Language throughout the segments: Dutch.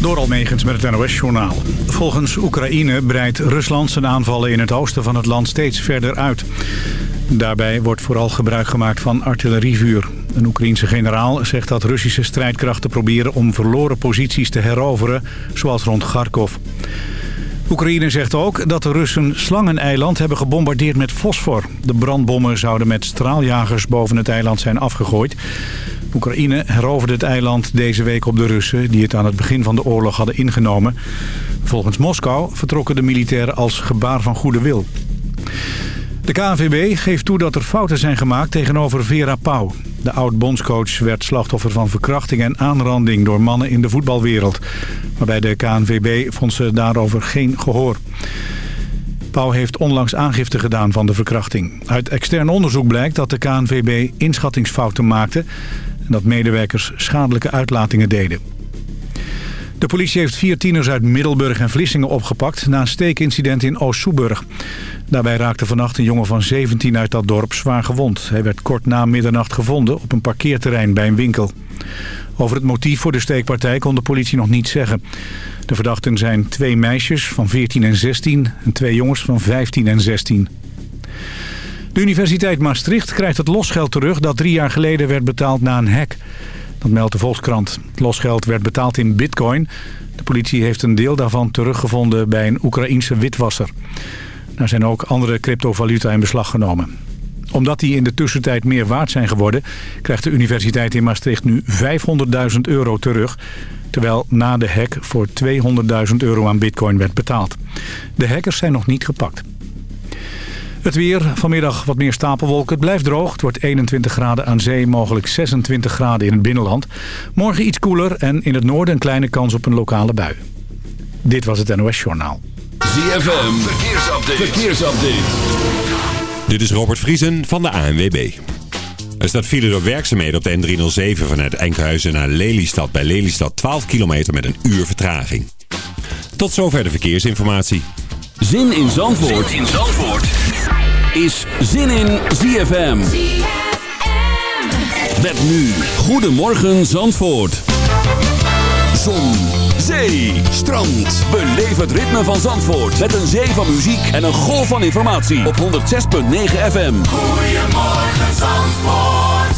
Door Almegens met het NOS-journaal. Volgens Oekraïne breidt Rusland zijn aanvallen in het oosten van het land steeds verder uit. Daarbij wordt vooral gebruik gemaakt van artillerievuur. Een Oekraïense generaal zegt dat Russische strijdkrachten proberen om verloren posities te heroveren, zoals rond Kharkov. Oekraïne zegt ook dat de Russen Slangeneiland hebben gebombardeerd met fosfor. De brandbommen zouden met straaljagers boven het eiland zijn afgegooid. Oekraïne heroverde het eiland deze week op de Russen... die het aan het begin van de oorlog hadden ingenomen. Volgens Moskou vertrokken de militairen als gebaar van goede wil. De KNVB geeft toe dat er fouten zijn gemaakt tegenover Vera Pauw. De oud-bondscoach werd slachtoffer van verkrachting en aanranding door mannen in de voetbalwereld. Maar bij de KNVB vond ze daarover geen gehoor. Pauw heeft onlangs aangifte gedaan van de verkrachting. Uit extern onderzoek blijkt dat de KNVB inschattingsfouten maakte... en dat medewerkers schadelijke uitlatingen deden. De politie heeft vier tieners uit Middelburg en Vlissingen opgepakt... na een steekincident in Oost-Soeburg. Daarbij raakte vannacht een jongen van 17 uit dat dorp zwaar gewond. Hij werd kort na middernacht gevonden op een parkeerterrein bij een winkel. Over het motief voor de steekpartij kon de politie nog niets zeggen. De verdachten zijn twee meisjes van 14 en 16 en twee jongens van 15 en 16. De Universiteit Maastricht krijgt het losgeld terug dat drie jaar geleden werd betaald na een hack. Dat meldt de Volkskrant. Het losgeld werd betaald in bitcoin. De politie heeft een deel daarvan teruggevonden bij een Oekraïense witwasser. Er zijn ook andere cryptovaluta in beslag genomen. Omdat die in de tussentijd meer waard zijn geworden... krijgt de universiteit in Maastricht nu 500.000 euro terug... terwijl na de hack voor 200.000 euro aan bitcoin werd betaald. De hackers zijn nog niet gepakt. Het weer, vanmiddag wat meer stapelwolken. Het blijft droog. Het wordt 21 graden aan zee, mogelijk 26 graden in het binnenland. Morgen iets koeler en in het noorden een kleine kans op een lokale bui. Dit was het NOS Journaal. ZFM, verkeersupdate. verkeersupdate. Dit is Robert Vriesen van de ANWB. Er staat file door werkzaamheden op de N307 vanuit Enkhuizen naar Lelystad. Bij Lelystad 12 kilometer met een uur vertraging. Tot zover de verkeersinformatie. Zin in Zandvoort, zin in Zandvoort. Is Zin in ZFM. ZFM. Met nu. Goedemorgen Zandvoort. Zon, zee, strand. Beleef het ritme van Zandvoort. Met een zee van muziek en een golf van informatie. Op 106.9 FM. Goedemorgen Zandvoort.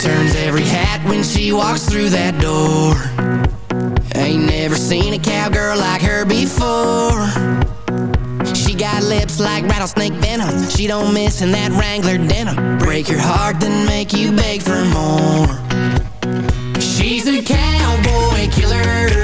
Turns every hat when she walks through that door. Ain't never seen a cowgirl like her before. She got lips like rattlesnake venom. She don't miss in that Wrangler denim. Break your heart then make you beg for more. She's a cowboy killer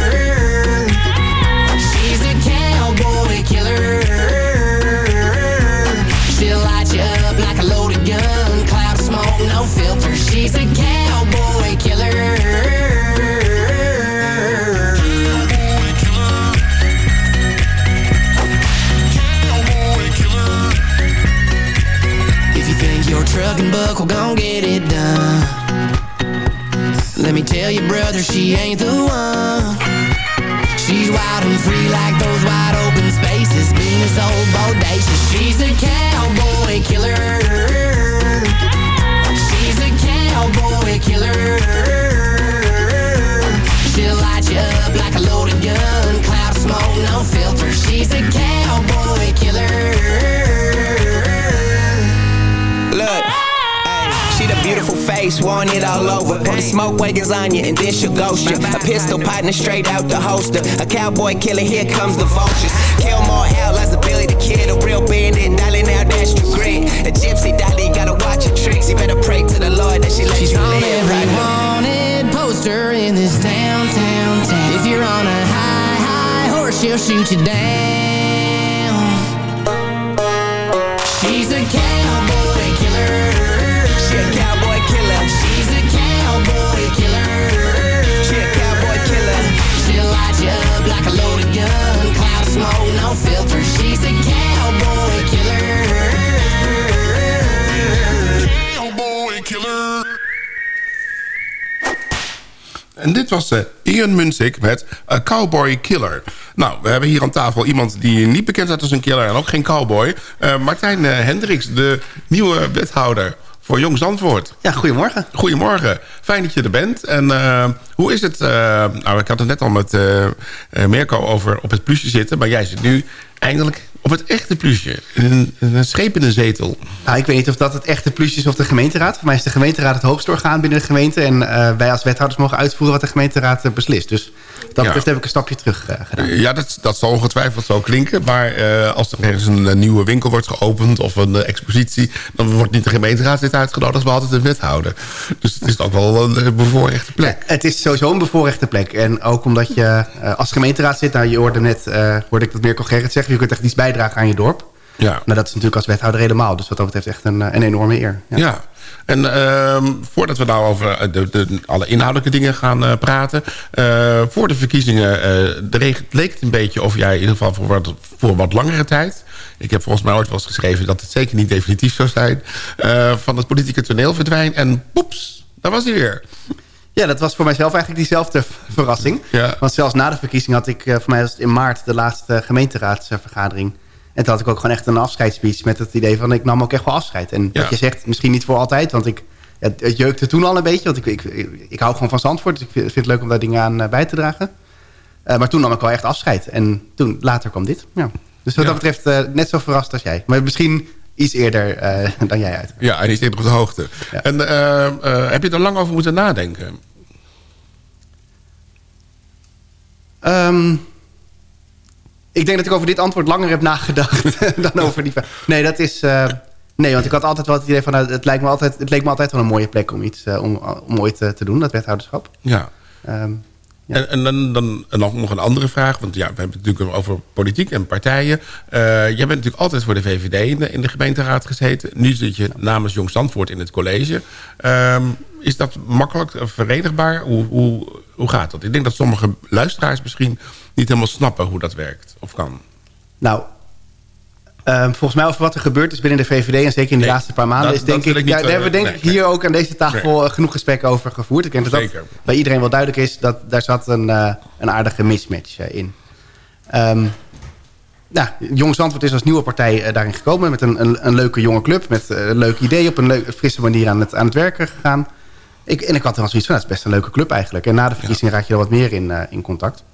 buck, we're gon' get it done. Let me tell you, brother, she ain't the one. She's wild and free like those wide open spaces. Venus, old bodacious She's a cowboy killer Face, it all over. Put the smoke wagons on you and then she'll ghost you. A pistol partner straight out the holster. A cowboy killer, here comes the vultures. Kill more hell as a Billy the Kid. A real bandit, darling, now that's the grit. A gypsy dolly, gotta watch her tricks. You better pray to the Lord that she lets She's you on live. every right wanted poster in this downtown town. If you're on a high, high horse, she'll shoot you down. En dit was uh, Ian Munzik met A Cowboy Killer. Nou, we hebben hier aan tafel iemand die niet bekend staat als een killer... en ook geen cowboy. Uh, Martijn uh, Hendricks, de nieuwe wethouder voor Jong Zandvoort. Ja, goedemorgen. Goedemorgen. Fijn dat je er bent. En uh, hoe is het? Uh, nou, ik had het net al met uh, Mirko over op het plusje zitten. Maar jij zit nu eindelijk op het echte plusje. Een, een scheep in een zetel. Nou, ik weet niet of dat het echte plusje is of de gemeenteraad. Voor mij is de gemeenteraad het hoogste orgaan binnen de gemeente. En uh, wij als wethouders mogen uitvoeren wat de gemeenteraad uh, beslist. Dus dat betreft heb ik een stapje terug uh, gedaan. Ja, dat, dat zal ongetwijfeld zo klinken. Maar als er ergens een, nieuwe winkel wordt geopend of een expositie... dan wordt niet de gemeenteraad dit uitgenodigd, maar altijd de wethouder. Dus het is ook wel een bevoorrechte plek. Ja, het is sowieso een bevoorrechte plek. En ook omdat je als gemeenteraad zit... nou, je hoorde net, hoorde ik dat Mirko Gerrit zeggen... je kunt echt iets bijdragen aan je dorp. Ja. Maar dat is natuurlijk als wethouder helemaal. Dus wat dat betreft echt een, een enorme eer. Ja, ja. en uh, voordat we nou over de, de, alle inhoudelijke dingen gaan uh, praten... Uh, voor de verkiezingen uh, leek het een beetje of jij in ieder geval voor wat, voor wat langere tijd... ik heb volgens mij ooit wel eens geschreven dat het zeker niet definitief zou zijn... van het politieke toneel verdwijnt en poeps, daar was hij weer. Ja, dat was voor mijzelf eigenlijk diezelfde verrassing. Ja. Want zelfs na de verkiezing had ik, voor mij was het in maart... de laatste gemeenteraadsvergadering... En toen had ik ook gewoon echt een afscheidsspeech met het idee van... ik nam ook echt wel afscheid. En ja. wat je zegt, misschien niet voor altijd, want ik, het, het jeukte toen al een beetje. Want ik, ik, ik, hou gewoon van Zandvoort, dus ik vind, het leuk om daar dingen aan uh, bij te dragen. Uh, maar toen nam ik wel echt afscheid. En toen, later kwam dit. Ja. Dus wat ja. dat betreft uh, net zo verrast als jij. Maar misschien iets eerder dan jij uit. Ja, en iets eerder op de hoogte. Ja. En heb je er lang over moeten nadenken? Um, ik denk dat ik over dit antwoord langer heb nagedacht dan over die... Nee, dat is... Nee, want ik had altijd wel het idee van... Nou, het, lijkt me altijd, het leek me altijd wel een mooie plek om iets om, om ooit te doen, dat wethouderschap. Ja. Um, ja. En, en, dan, dan en nog, nog een andere vraag. Want ja, we hebben het natuurlijk over politiek en partijen. jij bent natuurlijk altijd voor de VVD in de, in de gemeenteraad gezeten. Nu zit je namens Jong Zandvoort in het college. Um, is dat makkelijk verenigbaar? Hoe, hoe, hoe gaat dat? Ik denk dat sommige luisteraars misschien niet helemaal snappen hoe dat werkt of kan. Nou, um, volgens mij over wat er gebeurd is binnen de VVD... en zeker in de nee, laatste paar maanden... Dat, is denk ik, ik ja, daar hebben we denk nee, ik hier ook aan deze tafel nee. genoeg gesprekken over gevoerd. Ik denk dat, dat bij iedereen wel duidelijk is... dat daar zat een, uh, een aardige mismatch uh, in. Um, nou, Jong Zandvoort is als nieuwe partij uh, daarin gekomen... met een, een, een, leuke jonge club, met een leuk idee... op een leuk, frisse manier aan het, aan het werken gegaan. Ik, en ik had er wel zoiets van, dat is best een leuke club eigenlijk. En na de verkiezingen ja. raak je er wat meer in, in contact.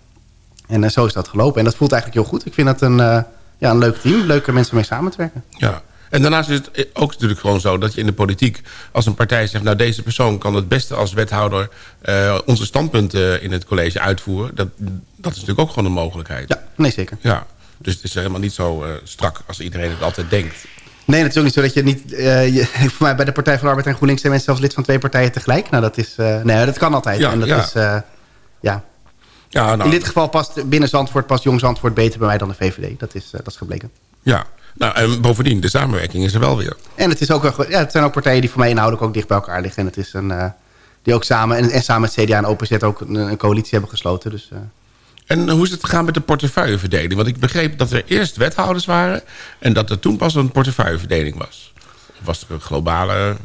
En zo is dat gelopen. En dat voelt eigenlijk heel goed. Ik vind het een, ja, een leuk team. Leuke mensen mee samen te werken. Ja. En daarnaast is het ook natuurlijk gewoon zo dat je in de politiek... als een partij zegt, nou deze persoon kan het beste als wethouder... Uh, onze standpunten in het college uitvoeren. Dat, dat is natuurlijk ook gewoon een mogelijkheid. Ja, nee zeker. Ja. Dus het is helemaal niet zo uh, strak als iedereen het altijd denkt. Nee, het is ook niet zo dat je niet... Uh, je, voor mij bij de Partij van de Arbeid en GroenLinks... zijn mensen zelfs lid van twee partijen tegelijk. Nou, dat is... nee, dat kan altijd. Ja, en dat ja. is... ja, ja, nou, In dit geval past binnen Zandvoort, past Jong Zandvoort beter bij mij dan de VVD. Dat is, uh, dat is gebleken. Ja, nou, en bovendien, de samenwerking is er wel weer. En het, is ook, ja, het zijn ook partijen die voor mij inhoudelijk ook dicht bij elkaar liggen. En het is een, uh, die ook samen, en, en, samen met CDA en OPZ ook een, een coalitie hebben gesloten. Dus, uh. En hoe is het gegaan met de portefeuilleverdeling? Want ik begreep dat er eerst wethouders waren... en dat er toen pas een portefeuilleverdeling was. Of was er een globale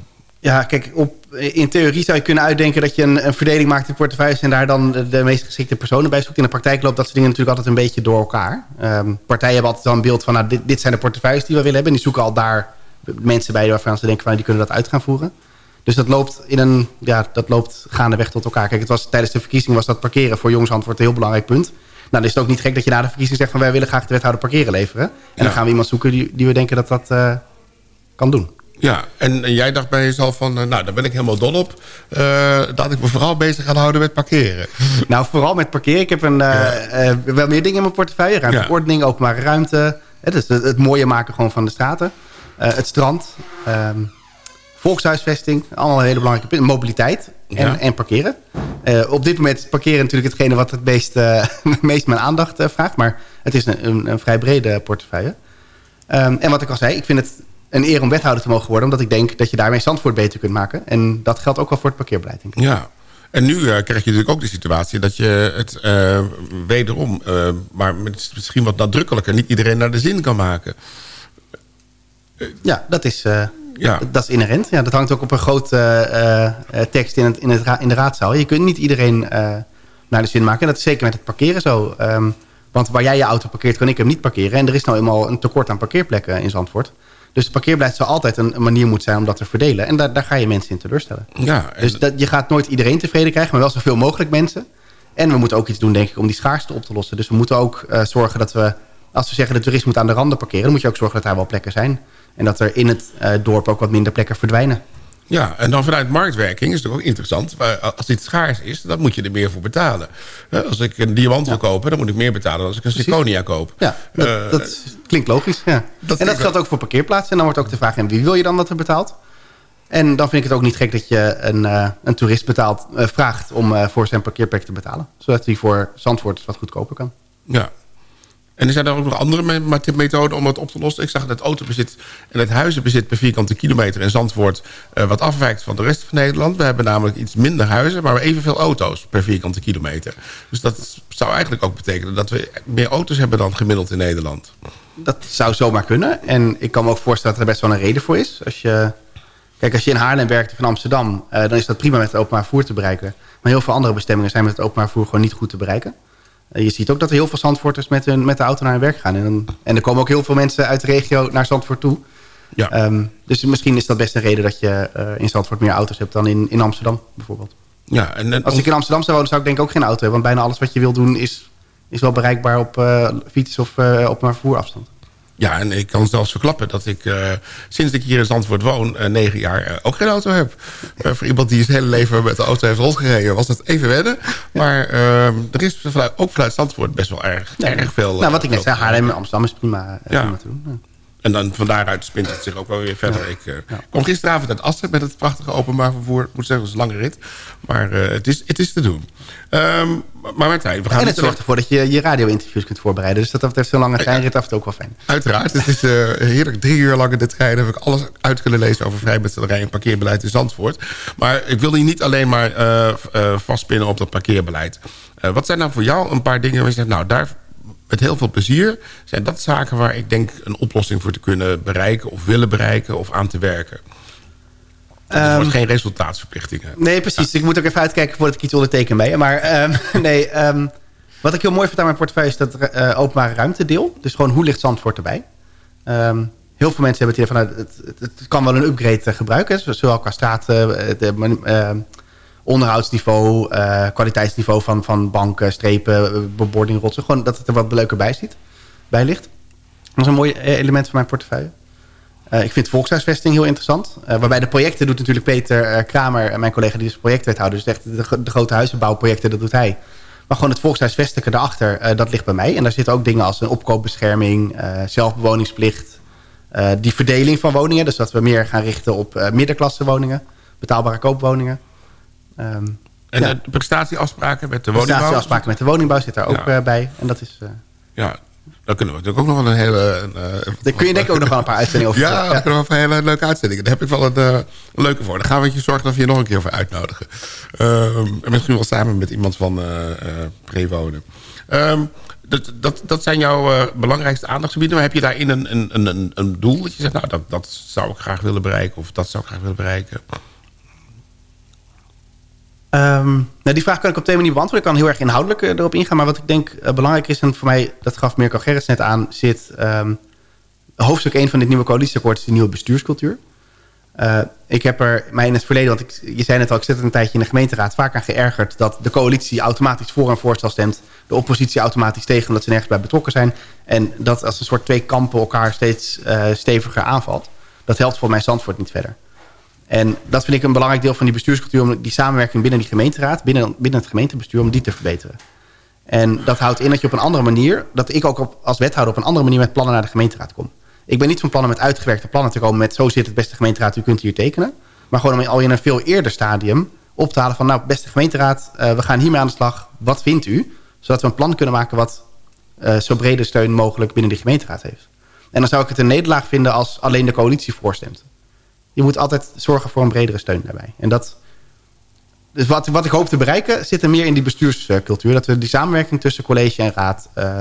ja, kijk, op, in theorie zou je kunnen uitdenken dat je een, een verdeling maakt in portefeuilles... en daar dan de, de, meest geschikte personen bij zoekt. In de praktijk loopt dat soort dingen natuurlijk altijd een beetje door elkaar. Um, partijen hebben altijd wel een beeld van, nou, dit, dit, zijn de portefeuilles die we willen hebben. En die zoeken al daar mensen bij waarvan ze denken, van, die kunnen dat uit gaan voeren. Dus dat loopt, in een, ja, dat loopt gaandeweg tot elkaar. Kijk, het was, tijdens de verkiezing was dat parkeren voor jongensantwoord een heel belangrijk punt. Nou, dan is het ook niet gek dat je na de verkiezing zegt... van wij willen graag de wethouder parkeren leveren. En ja. dan gaan we iemand zoeken die, die we denken dat dat uh, kan doen. Ja, en, en, jij dacht bij jezelf van, uh, nou, daar ben ik helemaal dol op. Uh, dat ik me vooral bezig ga houden met parkeren. Nou, vooral met parkeren. Ik heb een, uh, ja. wel meer dingen in mijn portefeuille. Ruimteordening, ja. openbare ruimte. Het, is het, het, mooie maken gewoon van de straten. het strand. Um, volkshuisvesting. Allemaal hele belangrijke punten. Mobiliteit en, ja. en parkeren. op dit moment is parkeren natuurlijk hetgene wat het meest, meest mijn aandacht vraagt. Maar het is een, een, een vrij brede portefeuille. Um, en wat ik al zei, ik vind het een eer om wethouder te mogen worden. Omdat ik denk dat je daarmee Zandvoort beter kunt maken. En dat geldt ook wel voor het parkeerbeleid. Denk ik. Ja. En nu uh, krijg je natuurlijk ook de situatie dat je het uh, wederom, uh, maar misschien wat nadrukkelijker, niet iedereen naar de zin kan maken. Ja, dat is, ja. dat is inherent. Ja, dat hangt ook op een grote tekst in, het, in, het in de raadzaal. Je kunt niet iedereen naar de zin maken. En dat is zeker met het parkeren zo. Um, want waar jij je auto parkeert, kan ik hem niet parkeren. En er is nou eenmaal een tekort aan parkeerplekken in Zandvoort. Dus parkeerbeleid zal altijd een, manier moeten zijn om dat te verdelen. En daar, daar ga je mensen in teleurstellen. Ja, Dus dat, je gaat nooit iedereen tevreden krijgen, maar wel zoveel mogelijk mensen. En we moeten ook iets doen, denk ik, om die schaarste op te lossen. Dus we moeten ook uh, zorgen dat we, als we zeggen de toerist moet aan de randen parkeren... dan moet je ook zorgen dat daar wel plekken zijn. En dat er in het uh, dorp ook wat minder plekken verdwijnen. Ja, en dan vanuit marktwerking is het ook interessant. Als dit schaars is, dan moet je er meer voor betalen. Als ik een diamant wil kopen, dan moet ik meer betalen dan als ik een zirconia koop. Ja, dat, uh, dat klinkt logisch. Ja. en dat geldt ook voor parkeerplaatsen. En dan wordt ook de vraag, en wie wil je dan dat er betaalt? En dan vind ik het ook niet gek dat je een, uh, een toerist betaalt, uh, vraagt om voor zijn parkeerplek te betalen. Zodat hij voor Zandvoort wat goedkoper kan. Ja, en er zijn er ook nog andere methoden om het op te lossen. Ik zag dat het autobezit en het huizenbezit per vierkante kilometer in Zandvoort... Uh, wat afwijkt van de rest van Nederland. We hebben namelijk iets minder huizen, maar evenveel auto's per vierkante kilometer. Dus dat zou eigenlijk ook betekenen dat we meer auto's hebben dan gemiddeld in Nederland. Dat zou zomaar kunnen. En ik kan me ook voorstellen dat er best wel een reden voor is. Als je, kijk, als je in Haarlem werkt van Amsterdam... Uh, dan is dat prima met het openbaar vervoer te bereiken. Maar heel veel andere bestemmingen zijn met het openbaar vervoer gewoon niet goed te bereiken. Eh, je ziet ook dat er heel veel Zandvoorters met, hun, met de auto naar hun werk gaan. En, en er komen ook heel veel mensen uit de regio naar Zandvoort toe. Ja. Um, dus misschien is dat best een reden dat je uh, in Zandvoort meer auto's hebt dan in, in Amsterdam bijvoorbeeld. Ja, en, Als ik in Amsterdam zou wonen zou ik denk ik ook geen auto hebben. Want bijna alles wat je wil doen is, is wel bereikbaar op uh, fiets of uh, op maar vervoerafstand. Ja, en ik kan zelfs verklappen dat ik uh, sinds ik hier in Zandvoort woon... Uh, negen jaar uh, ook geen auto heb. voor iemand die zijn hele leven met de auto heeft rondgereden... was dat even wennen. Maar ehm, er is vanuit, ook vanuit Zandvoort best wel erg, erg veel... Nou, wat ik net zei, Haarlem en Amsterdam is prima, ja. prima te doen. Ja. En dan van daaruit spint het zich ook wel weer verder. Ik uh, kom gisteravond uit Assen met het prachtige openbaar vervoer. Ik moet zeggen, het is een lange rit. Maar uh, het, is, het is te doen. Um, maar Martijn, we gaan... En het zorgt ervoor dat je je radio-interviews kunt voorbereiden. Dus dat betreft zo'n lange treinrit af en toe ook wel fijn. Uiteraard. Het is uh, heerlijk. Drie uur lang in de trein heb ik alles uit kunnen lezen... over vrijmetselarij en parkeerbeleid in Zandvoort. Maar ik wil hier niet alleen maar vastpinnen op dat parkeerbeleid. wat zijn nou voor jou een paar dingen waar je zegt... nou, daar met heel veel plezier zijn dat zaken waar ik denk een oplossing voor te kunnen bereiken... of willen bereiken of aan te werken. Het um, wordt geen resultaatsverplichtingen. Nee, precies. Ik moet ook even uitkijken voordat ik iets onderteken mee. Maar um, nee, um, wat ik heel mooi vind aan mijn portefeuille... is dat uh, openbare ruimte deel. Dus gewoon hoe ligt Zandvoort erbij? heel veel mensen hebben het hier van... Nou, het, het, het, kan wel een upgrade gebruiken. Zowel qua straat... Uh, onderhoudsniveau, uh, kwaliteitsniveau van, van banken, strepen, eh, bebording, rotsen. Gewoon dat het er wat leuker bij, ziet, bij ligt. Dat is een mooi eh, element van mijn portefeuille. Ik vind volkshuisvesting heel interessant. Waarbij de projecten doet natuurlijk Peter Kramer, mijn collega die is projectwethouder. Dus echt de, grote huizenbouwprojecten, dat doet hij. Maar gewoon het volkshuisvestigen daarachter, dat ligt bij mij. En daar zitten ook dingen als een opkoopbescherming, zelfbewoningsplicht. die verdeling van woningen, dus dat we meer gaan richten op middenklasse woningen. Betaalbare koopwoningen. Um, en ja. de prestatieafspraken met de woningbouw? Prestatieafspraken met de woningbouw zit daar ook ja. bij. En dat is... Uh, ja, daar kunnen we natuurlijk ook nog wel een hele... Uh, daar kun je denk ik ook nog wel een paar uitzendingen over Ja, daar kunnen we een hele leuke uitzendingen. Daar heb ik wel een, uh, leuke voor. Dan gaan we je zorgen dat we je nog een keer voor uitnodigen. Uh, misschien wel samen met iemand van uh, Prewonen. Um, dat, dat, dat zijn jouw belangrijkste aandachtsgebieden. Maar heb je daarin een, een, een, een doel? Dat je zegt, nou, dat, dat zou ik graag willen bereiken. Of dat zou ik graag willen bereiken. Um, nou, die vraag kan ik op twee manieren beantwoorden. Ik kan heel erg inhoudelijk uh, erop ingaan. Maar wat ik denk uh, belangrijk is, en voor mij, dat gaf Mirko Gerrits net aan... zit um, hoofdstuk 1 van dit nieuwe coalitieakkoord... is de nieuwe bestuurscultuur. Uh, ik heb er mij in het verleden, want ik, je zei net al... ik zit een tijdje in de gemeenteraad vaak aan geërgerd... dat de coalitie automatisch voor een voorstel stemt... de oppositie automatisch tegen, omdat ze nergens bij betrokken zijn... en dat als een soort twee kampen elkaar steeds steviger aanvalt. Dat helpt voor mij Zandvoort niet verder. En dat vind ik een belangrijk deel van die bestuurscultuur... om die samenwerking binnen die gemeenteraad, binnen, binnen het gemeentebestuur... om die te verbeteren. En dat houdt in dat je op een andere manier... dat ik ook op, als wethouder op een andere manier met plannen naar de gemeenteraad kom. Ik ben niet van plannen met uitgewerkte plannen te komen... met zo zit het beste gemeenteraad, u kunt hier tekenen. Maar gewoon om al in een veel eerder stadium op te halen van... nou, beste gemeenteraad, uh, we gaan hiermee aan de slag. Wat vindt u? Zodat we een plan kunnen maken... wat uh, zo brede steun mogelijk binnen de gemeenteraad heeft. En dan zou ik het een nederlaag vinden als alleen de coalitie voorstemt je moet altijd zorgen voor een bredere steun daarbij. En dat, dus wat, wat ik hoop te bereiken zit er meer in die bestuurscultuur. Dat we die samenwerking tussen college en raad uh,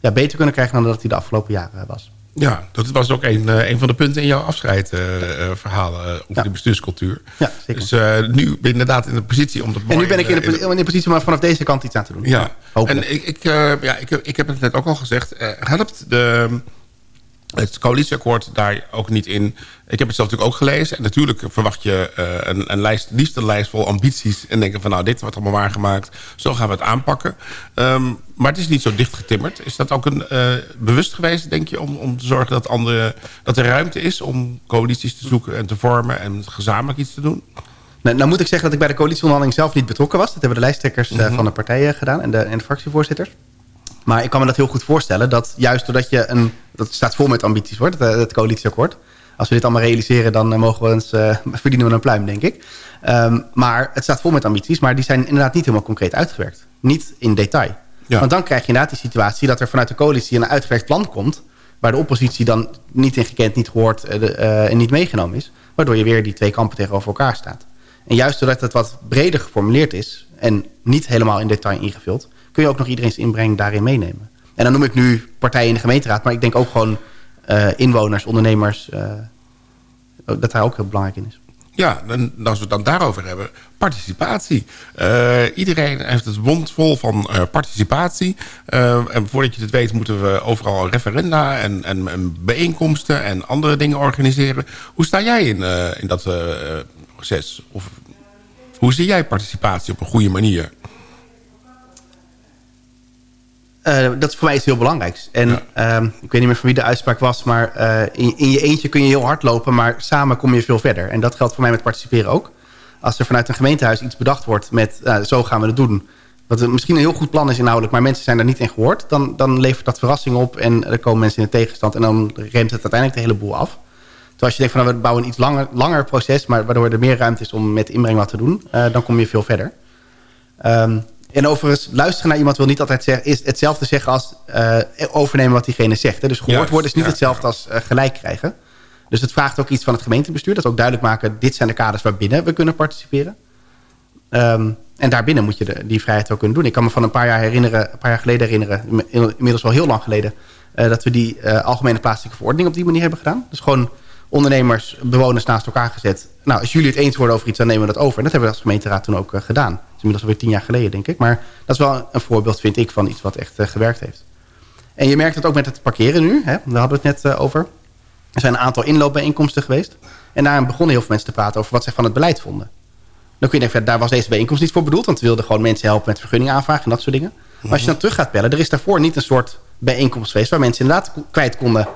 ja, beter kunnen krijgen dan dat die de afgelopen jaren was. Ja, dat was ook een, uh, een van de punten in jouw afscheidverhaal uh, over ja. de bestuurscultuur. Ja, zeker. Dus nu ben je inderdaad in de positie om dat En nu ben ik in de, in de, positie om vanaf deze kant iets aan te doen. Ja, en ik, ik, ja, ik, ik heb het net ook al gezegd. helpt de het coalitieakkoord daar ook niet in. Ik heb het zelf natuurlijk ook gelezen. En natuurlijk verwacht je uh, een, een lijst, liefst een lijst vol ambities. En denken van nou, dit wordt allemaal waargemaakt. Zo gaan we het aanpakken. Um, maar het is niet zo dicht getimmerd. Is dat ook een, uh, bewust geweest, denk je, om, om te zorgen dat, andere, dat er ruimte is om coalities te zoeken en te vormen en gezamenlijk iets te doen? Nou, nou moet ik zeggen dat ik bij de coalitieonderhandeling zelf niet betrokken was. Dat hebben de lijsttrekkers mm -hmm. van de partijen gedaan en de, en de fractievoorzitters. Maar ik kan me dat heel goed voorstellen. Dat juist doordat je een... Dat staat vol met ambities hoor, het, het coalitieakkoord. Als we dit allemaal realiseren, dan mogen we eens, uh, verdienen we een pluim, denk ik. Um, maar het staat vol met ambities. Maar die zijn inderdaad niet helemaal concreet uitgewerkt. Niet in detail. Ja. Want dan krijg je inderdaad die situatie... dat er vanuit de coalitie een uitgewerkt plan komt... waar de oppositie dan niet in gekend, niet gehoord uh, uh, en niet meegenomen is. Waardoor je weer die twee kampen tegenover elkaar staat. En juist doordat het wat breder geformuleerd is... en niet helemaal in detail ingevuld kun je ook nog iedereen's inbreng daarin meenemen. En dan noem ik nu partijen in de gemeenteraad... maar ik denk ook gewoon uh, inwoners, ondernemers... Uh, dat daar ook heel belangrijk in is. Ja, en als we het dan daarover hebben, participatie. Uh, iedereen heeft het mond vol van participatie. En voordat je het weet moeten we overal referenda en, en, en, bijeenkomsten en andere dingen organiseren. Hoe sta jij in, in dat proces? Of hoe zie jij participatie op een goede manier? Uh, dat is voor mij iets heel belangrijks. En ja. uh, ik weet niet meer van wie de uitspraak was... maar uh, in, in, je eentje kun je heel hard lopen... maar samen kom je veel verder. En dat geldt voor mij met participeren ook. Als er vanuit een gemeentehuis iets bedacht wordt met... Nou, zo gaan we het doen... wat misschien een heel goed plan is inhoudelijk... maar mensen zijn daar niet in gehoord... dan, dan levert dat verrassing op en er komen mensen in de tegenstand... en dan remt het uiteindelijk de hele boel af. Terwijl als je denkt van nou, we bouwen een iets langer, langer proces... maar waardoor er meer ruimte is om met inbreng wat te doen... Dan kom je veel verder. Um, en overigens, luisteren naar iemand wil niet altijd zeggen, is hetzelfde zeggen als uh, overnemen wat diegene zegt. Hè? Dus gehoord worden is niet ja, hetzelfde als uh, gelijk krijgen. Dus het vraagt ook iets van het gemeentebestuur. Dat ook duidelijk maken, dit zijn de kaders waarbinnen we kunnen participeren. Um, en daarbinnen moet je de, die vrijheid ook kunnen doen. Ik kan me van een paar jaar, herinneren, een paar jaar geleden herinneren, inmiddels al heel lang geleden, uh, dat we die algemene plaatselijke verordening op die manier hebben gedaan. Dus gewoon ondernemers, bewoners naast elkaar gezet. Nou, als jullie het eens worden over iets, dan nemen we dat over. En dat hebben we als gemeenteraad toen ook gedaan is inmiddels alweer tien jaar geleden, denk ik. Maar dat is wel een voorbeeld, vind ik, van iets wat echt uh, gewerkt heeft. En je merkt het ook met het parkeren nu. Hè? Daar hadden we het net uh, over. Er zijn een aantal inloopbijeenkomsten geweest. En daarin begonnen heel veel mensen te praten over wat zij van het beleid vonden. Dan kun je denken, daar was deze bijeenkomst niet voor bedoeld. Want we wilden gewoon mensen helpen met vergunning aanvragen en dat soort dingen. Maar als je dan terug gaat bellen, er is daarvoor niet een soort bijeenkomst geweest... waar mensen inderdaad kwijt konden,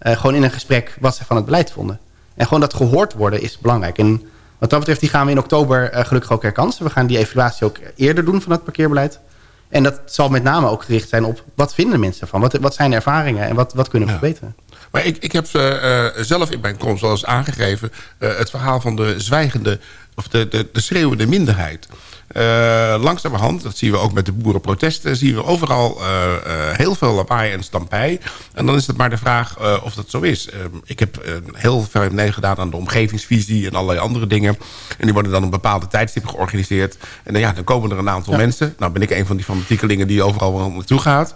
gewoon in een gesprek, wat ze van het beleid vonden. En gewoon dat gehoord worden is belangrijk. En wat dat betreft die gaan we in oktober uh, gelukkig ook herkansen. We gaan die evaluatie ook eerder doen van het parkeerbeleid. En dat zal met name ook gericht zijn op wat vinden mensen ervan? Wat, wat zijn ervaringen en wat, wat kunnen we ja. verbeteren? Maar ik, ik heb uh, zelf in mijn komst al eens aangegeven... Uh, het verhaal van de zwijgende of de, de, de schreeuwende minderheid. Uh, langzamerhand, dat zien we ook met de boerenprotesten... zien we overal uh, uh, heel veel lawaai en stampij. En dan is het maar de vraag of dat zo is. ik heb heel veel gedaan aan de omgevingsvisie... en allerlei andere dingen. En die worden dan op bepaalde tijdstippen georganiseerd. En dan, ja, dan komen er een aantal ja. mensen. Nou ben ik een van die fanatiekelingen die overal naartoe gaat...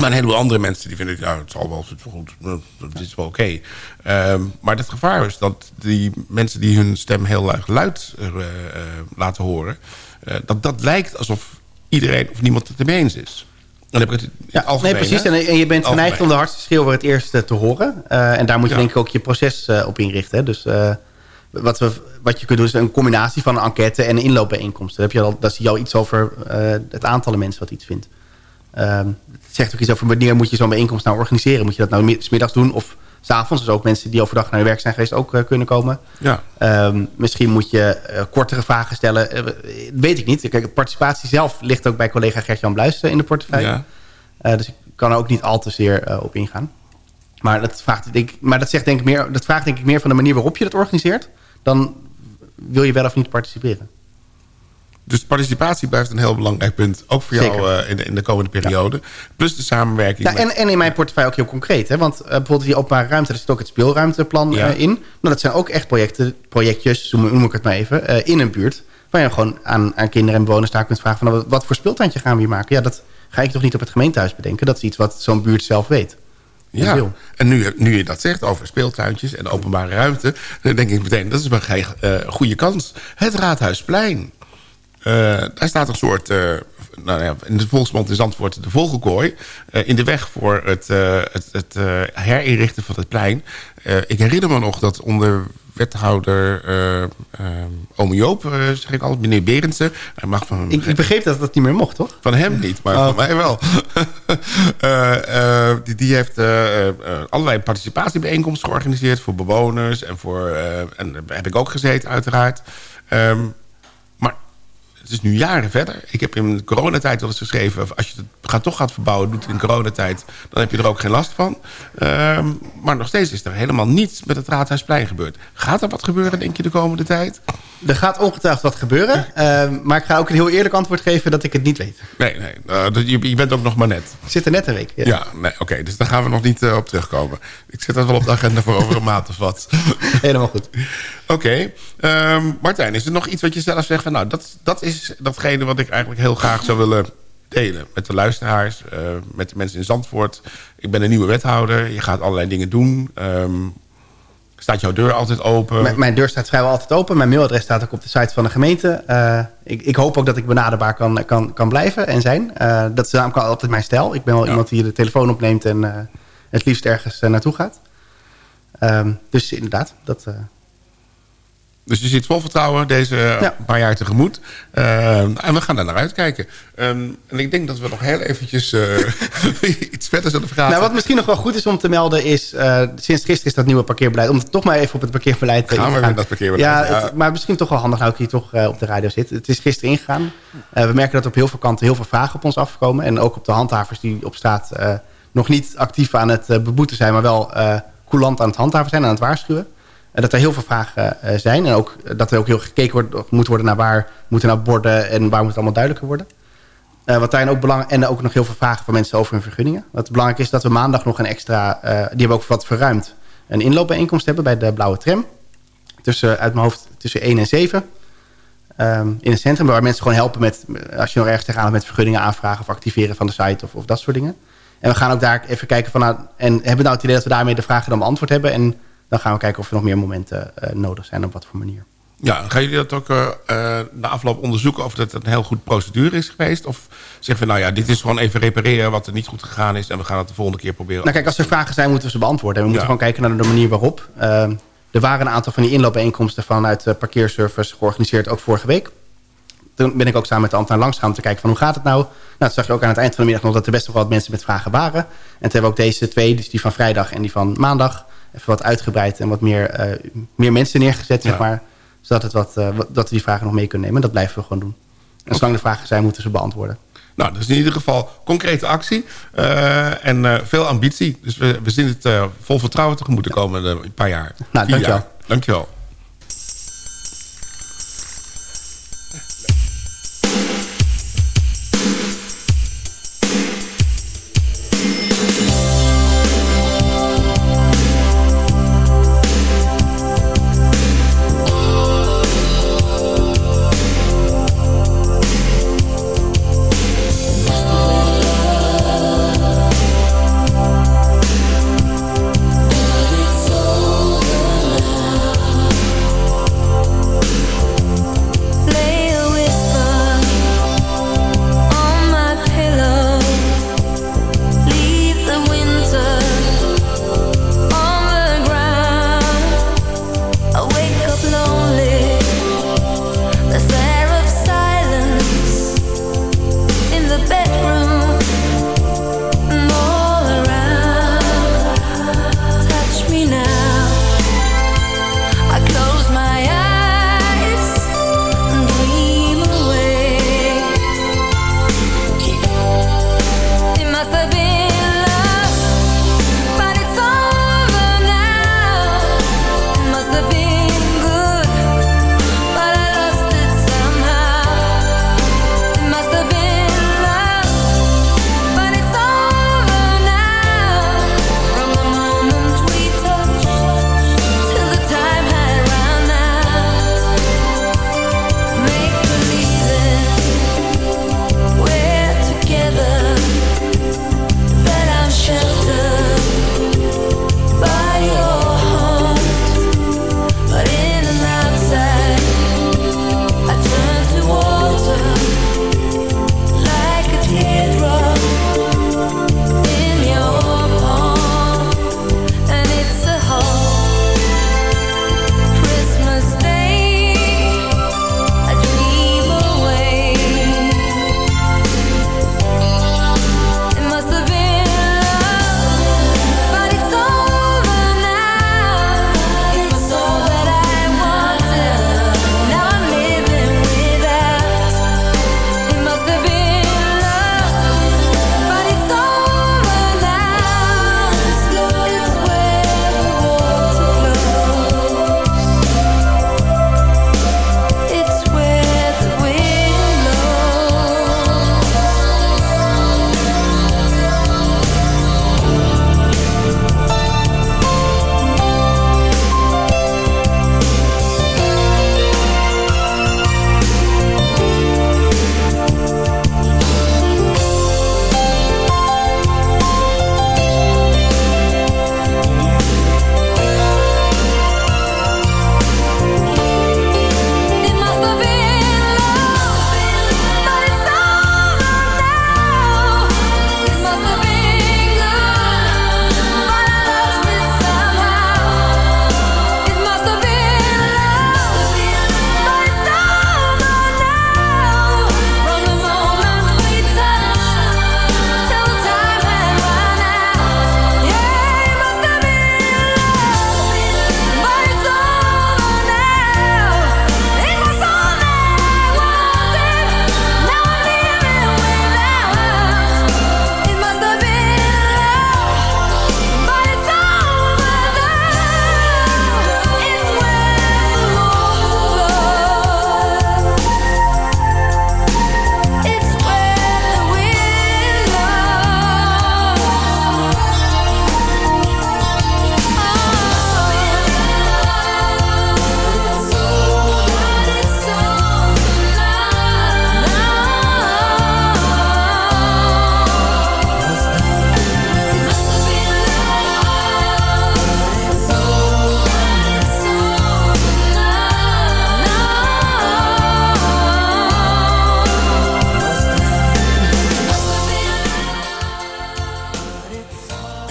Maar een heleboel andere mensen die vinden... ja, het zal wel goed, dat is wel oké. Okay. Um, maar het gevaar is dat die mensen die hun stem heel luid uh, uh, laten horen... Uh, dat dat lijkt alsof iedereen of niemand het ermee eens is. Dan heb ik het ja, nee, precies. En, en, je bent geneigd om de hardste schreeuwer het eerst te horen. en daar moet je ja. denk ik ook je proces op inrichten. Hè? Dus wat, we, wat je kunt doen is een combinatie van een enquête en een inloopbijeenkomsten. Daar, heb je al, daar zie je al iets over het aantal mensen wat iets vindt. Um, het zegt ook iets over wanneer moet je zo'n bijeenkomst nou organiseren. Moet je dat nou smiddags doen of s'avonds? Dus ook mensen die overdag naar de werk zijn geweest ook uh, kunnen komen. Ja. Um, misschien moet je uh, kortere vragen stellen. Uh, weet ik niet. Kijk, participatie zelf ligt ook bij collega Gert-Jan Bluis in de portefeuille. Ja. dus ik kan er ook niet al te zeer op ingaan. Maar dat, vraagt, denk, maar dat, zegt, denk ik meer, dat vraagt denk ik meer van de manier waarop je dat organiseert. Dan wil je wel of niet participeren. Dus participatie blijft een heel belangrijk punt. Ook voor Zeker. jou uh, in, de, in de komende periode. Ja. Plus de samenwerking. Ja, en, en in mijn portefeuille ook heel concreet. Hè? Want uh, bijvoorbeeld die openbare ruimte, daar zit ook het speelruimteplan ja. uh, in. Nou, dat zijn ook echt projecten, projectjes, noem, noem ik het maar even, in een buurt. Waar je gewoon aan, aan kinderen en bewoners daar kunt vragen... Van, nou, wat voor speeltuintje gaan we hier maken? Ja, dat ga ik toch niet op het gemeentehuis bedenken. Dat is iets wat zo'n buurt zelf weet. Ja, wil. en nu, nu je dat zegt over speeltuintjes en openbare ruimte... dan denk ik meteen, dat is een goede kans. Het Raadhuisplein. Uh, daar staat een soort uh, nou ja, in de volksmond is antwoord de vogelkooi... in de weg voor het, het, het herinrichten van het plein. ik herinner me nog dat onder wethouder uh, Joop, zeg ik altijd, meneer Berendsen. Hij mag van, ik, ik, begreep dat dat niet meer mocht, toch? Van hem niet, maar oh. van mij wel. die, die heeft allerlei participatiebijeenkomsten georganiseerd... voor bewoners en voor... en daar heb ik ook gezeten, uiteraard. Um, het is nu jaren verder. Ik heb in coronatijd wel eens geschreven... als je het gaat, toch gaat verbouwen, doet het in coronatijd... dan heb je er ook geen last van. Ehm, maar nog steeds is er helemaal niets met het Raadhuisplein gebeurd. Gaat er wat gebeuren, denk je, de komende tijd? Er gaat ongetwijfeld wat gebeuren. Ehm, maar ik ga ook een heel eerlijk antwoord geven dat ik het niet weet. Nee, nee. Uh, je, je, bent ook nog maar net. Ik zit er net een week. Ja, ja nee, oké. dus daar gaan we nog niet uh, op terugkomen. Ik zet dat wel op de agenda voor over een maand of wat. Helemaal goed. Oké. Ehm, Martijn, is er nog iets wat je zelf zegt van... nou, dat, dat is datgene wat ik eigenlijk heel graag zou willen delen. Met de luisteraars, uh, met de mensen in Zandvoort. Ik ben een nieuwe wethouder. Je gaat allerlei dingen doen. Um, Staat jouw deur altijd open? mijn deur staat vrijwel altijd open. Mijn mailadres staat ook op de site van de gemeente. Uh, ik, ik, hoop ook dat ik benaderbaar kan, kan, kan blijven en zijn. Uh, dat is namelijk altijd mijn stijl. Ik ben wel iemand die de telefoon opneemt en het liefst ergens naartoe gaat. Um, dus inderdaad, dat, dus je zit vol vertrouwen deze paar jaar tegemoet. Uh, en we gaan daar naar uitkijken. Um, en ik denk dat we nog heel eventjes uh, iets verder zullen vragen. Nou, wat misschien nog wel goed is om te melden is... Uh, sinds gisteren is dat nieuwe parkeerbeleid. Om toch maar even op het parkeerbeleid te gaan. we weer dat parkeerbeleid. Ja, Het, maar misschien toch wel handig nou ik hier toch op de radio zit. Het is gisteren ingegaan. we merken dat op heel veel kanten heel veel vragen op ons afkomen. En ook op de handhavers die op straat nog niet actief aan het beboeten zijn... maar wel coulant aan het handhaven zijn, aan het waarschuwen dat er heel veel vragen eh, zijn. En ook dat er ook heel gekeken wordt, moet worden naar waar moeten nou borden en waar moet het allemaal duidelijker worden. Uh, wat ook belangrijk en ook nog heel veel vragen van mensen over hun vergunningen. Wat belangrijk is dat we maandag nog een extra, die hebben we ook wat verruimd, een inloopbijeenkomst hebben bij de Blauwe Tram. Tussen, uit mijn hoofd tussen 1 en 7. Um, ehm, in het centrum waar mensen gewoon helpen met, als je nog ergens tegenaan met vergunningen aanvragen of activeren van de site of, of dat soort dingen. En we gaan ook daar even kijken van, nou, en hebben we nou het idee dat we daarmee de vragen dan beantwoord hebben en dan gaan we kijken of er nog meer momenten uh, nodig zijn. Op wat voor manier. Ja, gaan jullie dat ook uh, na afloop onderzoeken of dat een heel goed procedure is geweest? Of zeggen we, nou ja, dit is gewoon even repareren wat er niet goed gegaan is... en we gaan het de volgende keer proberen? Nou kijk, als er vragen zijn, moeten we ze beantwoorden. En we moeten gewoon kijken naar de manier waarop. Uh, er waren een aantal van die inloopbijeenkomsten vanuit de parkeerservice georganiseerd, ook vorige week. Toen ben ik ook samen met de ambtenaar langs gaan om te kijken van hoe gaat het nou. Nou, dat zag je ook aan het eind van de middag nog dat er best wel wat mensen met vragen waren. En toen hebben we ook deze twee, dus die van vrijdag en die van maandag even wat uitgebreid en wat meer, uh, meer mensen neergezet, zeg maar. Zodat het wat, uh, dat we die vragen nog mee kunnen nemen. Dat blijven we gewoon doen. En zolang er vragen zijn, moeten ze beantwoorden. Nou, dat is in ieder geval concrete actie uh, en veel ambitie. Dus we, we zien het vol vertrouwen tegemoet de komende paar jaar. Nou, dankjewel. Dankjewel.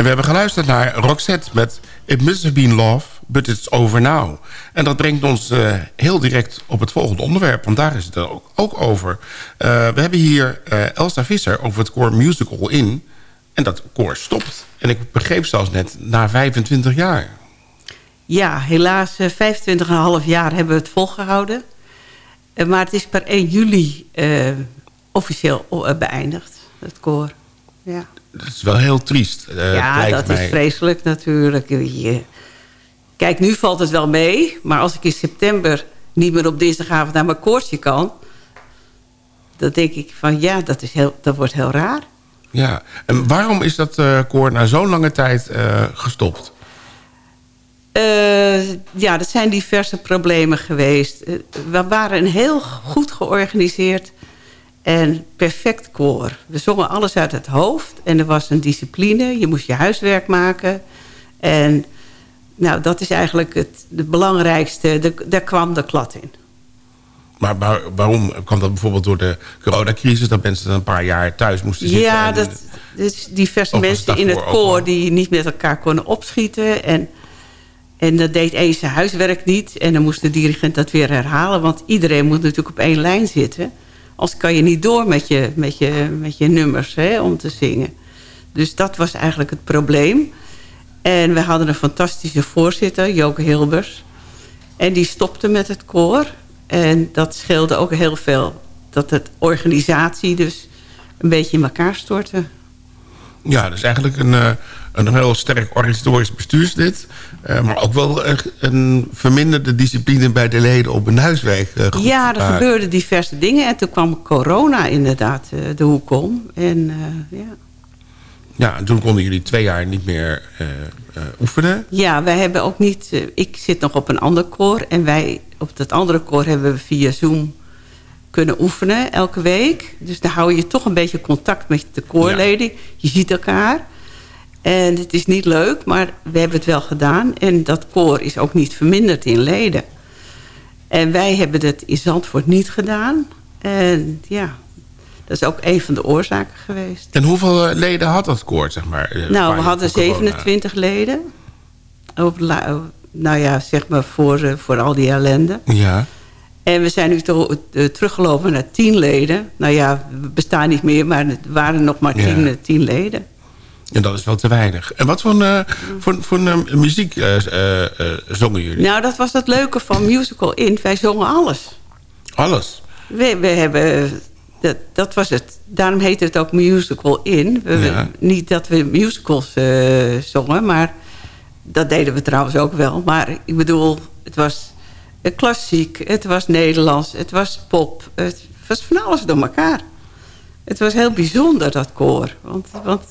Hebben geluisterd naar Roxette met It Must Have Been Love, But It's Over Now. En dat brengt ons uh, heel direct op het volgende onderwerp, want daar is het ook, ook over. Uh, we hebben hier uh, Elsa Visser over het koor Musical In. En dat koor stopt. En ik begreep zelfs net na 25 jaar. Ja, helaas 25,5 jaar hebben we het volgehouden. maar het is per 1 juli officieel beëindigd, het koor. Ja. Dat is wel heel triest. Uh, ja, dat is vreselijk natuurlijk. Kijk, nu valt het wel mee. Maar als ik in september niet meer op dinsdagavond naar mijn koortje kan... dan denk ik van ja, dat, is heel, dat wordt heel raar. Ja, en waarom is dat uh, koor na zo'n lange tijd uh, gestopt? ja, dat zijn diverse problemen geweest. we waren een heel goed georganiseerd en perfect koor. We zongen alles uit het hoofd. En er was een discipline. Je moest je huiswerk maken. En nou, dat is eigenlijk het, het belangrijkste. De, daar kwam de klad in. Maar waarom kwam dat bijvoorbeeld door de coronacrisis... dat mensen een paar jaar thuis moesten zitten? Ja, dat, dus diverse mensen in het koor... die niet met elkaar konden opschieten. En, en dat deed eens zijn huiswerk niet. En dan moest de dirigent dat weer herhalen. Want iedereen moet natuurlijk op één lijn zitten... Als kan je niet door met je, met je, met je nummers hè, om te zingen. Dus dat was eigenlijk het probleem. En we hadden een fantastische voorzitter, Joke Hilbers. En die stopte met het koor. En dat scheelde ook heel veel. Dat het organisatie dus een beetje in elkaar stortte. Ja, dus eigenlijk een, eh, een heel sterk organisatorisch bestuurslid. Uh, maar ook wel een verminderde discipline bij de leden op een huiswerk. Uh, ja, er gebeurden diverse dingen. En toen kwam corona inderdaad uh, de hoek om. En, ja. ja, en toen konden jullie twee jaar niet meer oefenen. Ja, wij hebben ook niet... ik zit nog op een ander koor. En wij op dat andere koor hebben we via Zoom kunnen oefenen elke week. Dus dan hou je toch een beetje contact met de koorleden. Je ziet elkaar. En het is niet leuk, maar we hebben het wel gedaan. En dat koor is ook niet verminderd in leden. En wij hebben het in Zandvoort niet gedaan. En ja, dat is ook een van de oorzaken geweest. En hoeveel eh, leden had dat koor, zeg maar? Eh, nou, we hadden 27 leden. Op, nou ja, zeg maar voor, eh, voor al die ellende. Ja. En we zijn nu teruggelopen naar 10 leden. Nou ja, we bestaan niet meer, maar het waren nog maar 10 tien leden. En dat is wel te weinig. En wat voor, uh, voor, voor uh, muziek uh, zongen jullie? Nou, dat was het leuke van Musical In. Wij zongen alles. Alles? We, we hebben... Dat, dat was het. Daarom heette het ook Musical In. We, Niet dat we musicals zongen, maar... Dat deden we trouwens ook wel. Maar ik bedoel, het was klassiek, het was Nederlands, het was pop. Het was van alles door elkaar. Het was heel bijzonder, dat koor. Want, want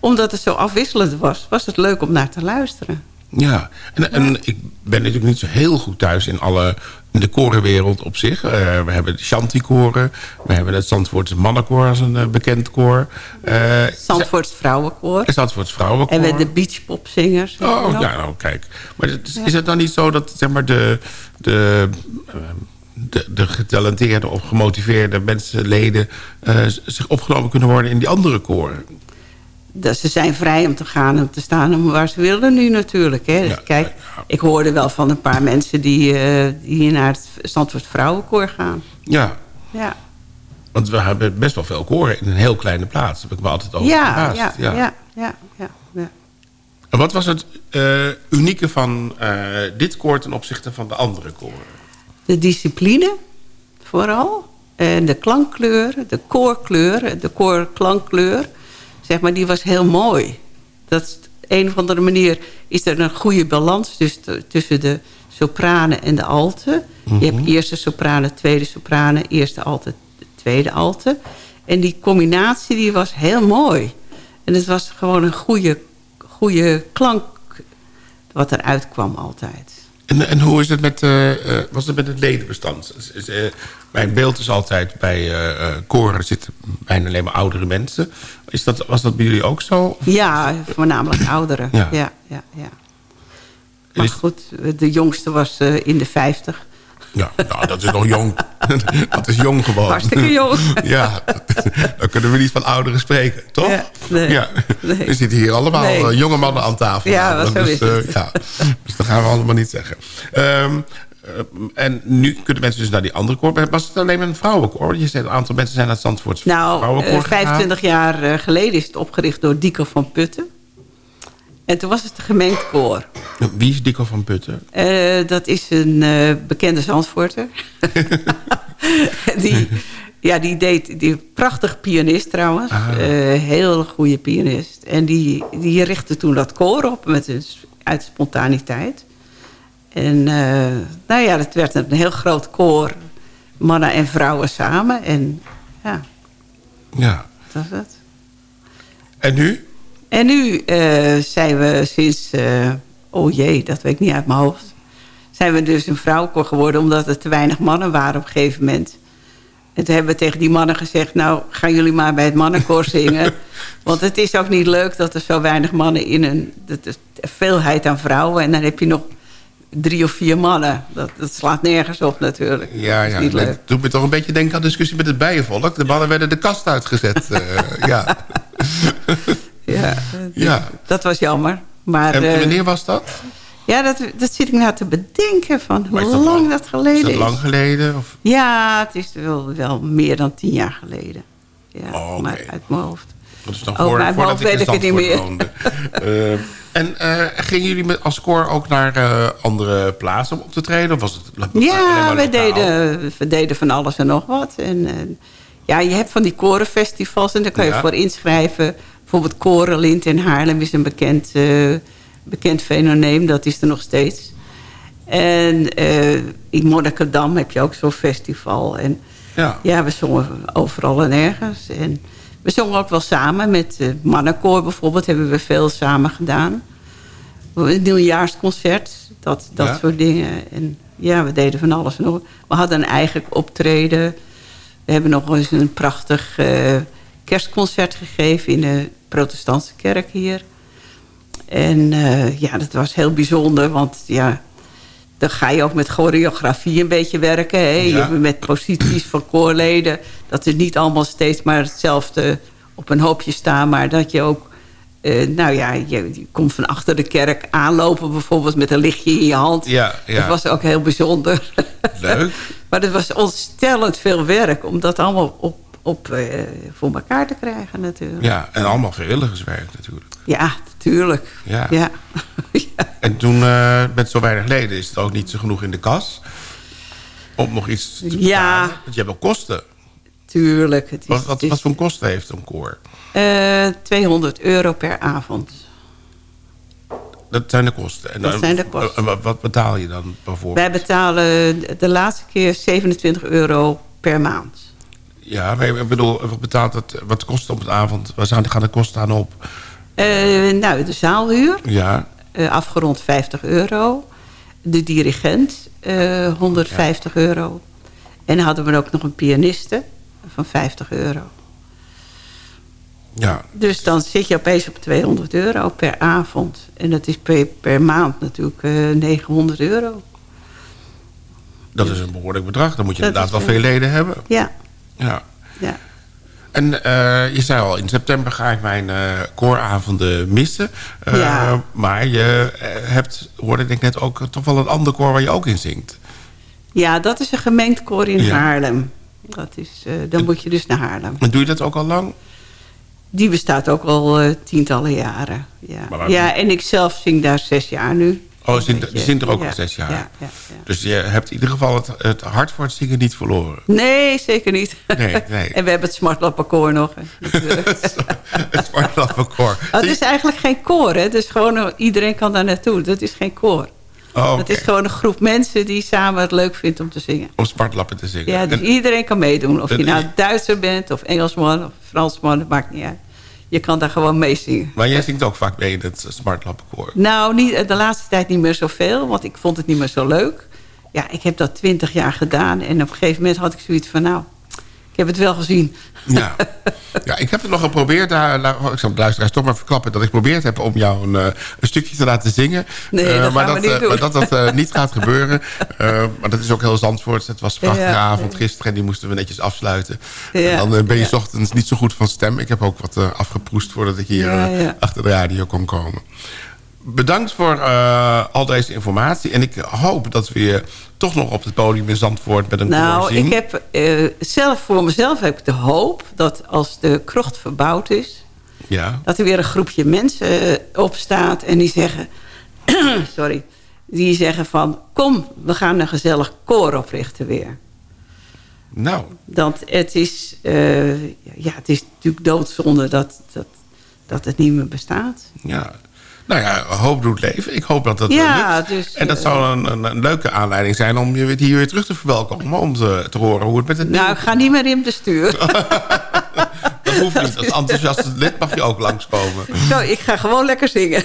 omdat het zo afwisselend was, was het leuk om naar te luisteren. Ja, en, en ik ben natuurlijk niet zo heel goed thuis in alle in de korenwereld op zich. Uh, we hebben de Shanti-koren. We hebben het Zandvoortse mannenkoor als een uh, bekend koor. Uh, Zandvoorts vrouwenkoor. Zandvoorts vrouwenkoor. En we de beachpopzingers. Oh, ja, nou kijk. Maar is, is, het dan niet zo dat zeg maar, de, de, de, de getalenteerde of gemotiveerde mensen, leden... zich opgenomen kunnen worden in die andere koren? Dat ze zijn vrij om te gaan en te staan om waar ze willen nu natuurlijk. Hè. Dus kijk, ik hoorde wel van een paar mensen die, uh, die naar het Zandvoort Vrouwenkoor gaan. Ja. ja. Want we hebben best wel veel koren in een heel kleine plaats. Daar heb ik me altijd over ja, ja, ja, ja, ja, ja, En wat was het uh, unieke van uh, dit koor ten opzichte van de andere koren? De discipline, vooral. En de klankkleur, de koorkleur, de koorklankkleur zeg maar, die was heel mooi. Dat is een of andere manier is er een goede balans dus tussen de sopranen en de alten. Je hebt mhm. eerste sopranen, tweede sopranen, eerste alte, tweede alte. En die combinatie die was heel mooi. En het was gewoon een goede, goede klank wat eruit kwam altijd. En, en hoe is het met, uh, was het met het ledenbestand? Uh, mijn beeld is altijd bij koren zitten bijna alleen maar oudere mensen. Is dat, was dat bij jullie ook zo? Ja, voornamelijk ouderen. Ja. Ja, ja, Maar goed, de jongste was in de vijftig. Ja, nou, dat is nog jong. dat is jong gewoon. Hartstikke jong. ja, dan kunnen we niet van ouderen spreken, toch? Ja, nee, ja. We zitten hier allemaal eh, jonge mannen aan tafel. Ja, dat dus, is uh, ja, Dus dat gaan we allemaal niet zeggen. Um, en nu kunnen mensen dus naar die andere koor. Was het alleen een vrouwenkoor? Je zei een aantal mensen zijn naar het Zandvoorts nou, vrouwenkoor 25 jaar geleden is het opgericht door Dico van Putten. En toen was het een gemengd koor. Wie is Dico van Putten? Uh, dat is een uh, bekende Zandvoorter. die, ja, die deed... Die prachtig pianist trouwens. Ah. Uh, heel goede pianist. En die, die richtte toen dat koor op met een, uit spontaniteit. En nou ja, het werd een heel groot koor. Mannen en vrouwen samen. En ja, ja. dat was het. En nu? En nu uh, zijn we sinds... Uh, oh jee, dat weet ik niet uit mijn hoofd. Zijn we dus een vrouwenkoor geworden... omdat er te weinig mannen waren op een gegeven moment. En toen hebben we tegen die mannen gezegd... nou, gaan jullie maar bij het mannenkoor zingen. Want het is ook niet leuk dat er zo weinig mannen in een... De, veelheid aan vrouwen. En dan heb je nog drie of vier mannen. Dat, dat slaat nergens op natuurlijk. Ja, ja. Dat doet me toch een beetje denken aan de discussie met het bijenvolk. De mannen werden de kast uitgezet. uh, ja. Ja, ja. dat was jammer. Maar, en wanneer was dat? Ja, dat, dat zit ik nou te bedenken van hoe lang, dat geleden is. Is dat lang geleden? Of? Ja, het is wel, wel meer dan tien jaar geleden. Ja, oh, maar uit mijn hoofd. Dat is dan voor, oh, voordat ik, ik het niet meer. uh, en uh, gingen jullie met, als koor ook naar uh, andere plaatsen om op te treden? Of was het ja, we deden, we deden van alles en nog wat. En, ja, je hebt van die korenfestivals en daar kan je voor inschrijven Bijvoorbeeld Korenlint in Haarlem is een bekend, uh, bekend fenomeen. Dat is er nog steeds. En uh, in Monnikendam heb je ook zo'n festival. En ja. ja, we zongen overal en ergens. En we zongen ook wel samen met uh, mannenkoor bijvoorbeeld. Hebben we veel samen gedaan. Een nieuwjaarsconcert. Dat, dat soort dingen. En ja, we deden van alles nog. We hadden een eigen optreden. We hebben nog eens een prachtig kerstconcert gegeven in de protestantse kerk hier. En uh, ja, dat was heel bijzonder, want ja, dan ga je ook met choreografie een beetje werken. Hè? Ja. Met posities van koorleden. Dat ze niet allemaal steeds maar hetzelfde op een hoopje staan. Maar dat je ook, uh, nou ja, je, je, komt van achter de kerk aanlopen bijvoorbeeld met een lichtje in je hand. Ja, ja. Dat was ook heel bijzonder. Leuk. maar het was ontstellend veel werk om dat allemaal op op uh, voor elkaar te krijgen natuurlijk. Ja, en allemaal vrijwilligerswerk natuurlijk. Ja, natuurlijk. Ja. ja. En toen uh, met zo weinig leden is het ook niet zo genoeg in de kas... om nog iets te betalen. Ja. Want je hebt ook kosten. Tuurlijk. Het is, wat, wat, wat voor kosten heeft een koor? Uh, eh, 200 euro per avond. Dat zijn de kosten. En dat zijn de kosten. Wat, wat betaal je dan bijvoorbeeld? Wij betalen de laatste keer 27 euro per maand. Ja, maar ik bedoel, wat betaalt het, wat kost het op de avond? Waar gaan de kosten aan op? Uh, nou, de zaalhuur. Ja. Uh, afgerond 50 euro. De dirigent, uh, eh, 150 euro. En dan hadden we ook nog een pianiste van 50 euro. Ja. Dus dan zit je opeens op 200 euro per avond. En dat is per, per maand natuurlijk 900 euro. Dat is een behoorlijk bedrag. Dan moet je inderdaad wel veel leden hebben. Ja. Ja. ja. En uh, je zei al, in september ga ik mijn uh, kooravonden missen. Uh, ja. Maar je hebt, hoorde ik net ook, toch wel een ander koor waar je ook in zingt. Ja, dat is een gemengd koor in Haarlem. Dat is, dan moet je dus naar Haarlem. En doe je dat ook al lang? Die bestaat ook al tientallen jaren. Ja. ja, en ik zelf zing daar zes jaar nu. Oh, zit, zit er ook al zes jaar. Ja, ja, dus je hebt in ieder geval het, het hart voor het zingen niet verloren. Nee, zeker niet. Nee, nee. en we hebben het smartlappenkoor nog. het smartlappenkoor. Oh, het is eigenlijk geen koor, hè? Dus gewoon, iedereen kan daar naartoe. Dat is geen koor. Oh, Het is gewoon een groep mensen die samen het leuk vindt om te zingen. Om smartlappen te zingen. Ja, dus iedereen kan meedoen. Of je nou Duitser bent, of Engelsman, of Fransman, dat maakt niet uit je kan daar gewoon mee zingen. Maar jij zingt ook vaak mee in het smartlappenkoor? Nou, niet, de laatste tijd niet meer zoveel, want ik vond het niet meer zo leuk. Ja, ik heb dat twintig jaar gedaan en op een gegeven moment had ik zoiets van... nou, ik heb het wel gezien. Ja, ja ik heb het nog geprobeerd. Daar, ik zal de luisteraars toch maar verklappen... dat ik geprobeerd heb om jou een, een stukje te laten zingen. Nee, dat maar, dat, uh, maar, dat dat niet gaat gebeuren. maar dat is ook heel Zandvoort. Het was een prachtige ja, avond gisteren... en die moesten we netjes afsluiten. En dan ben je s ochtends niet zo goed van stem. Ik heb ook wat afgeproest voordat ik hier achter de radio kon komen bedankt voor uh, al deze informatie. En ik hoop dat we je toch nog op het podium in Zandvoort met een nou, ik heb uh, zelf voor mezelf heb ik de hoop dat als de krocht verbouwd is... Ja. dat er weer een groepje mensen uh, opstaat en die zeggen... sorry, die zeggen van... kom, we gaan een gezellig koor oprichten weer. Nou. Dat het is, ja, het is natuurlijk doodzonde dat, dat, dat het niet meer bestaat. Ja, nou ja, hoop doet leven. Ik hoop dat dat ja, lukt. Dus, en dat uh, zou een, een, leuke aanleiding zijn om je hier weer terug te verwelkomen. Om te, te horen hoe het met het Nou, ik ga niet meer in bestuur. dat hoeft niet. Als enthousiaste lid mag je ook langskomen. Zo, ik ga gewoon lekker zingen.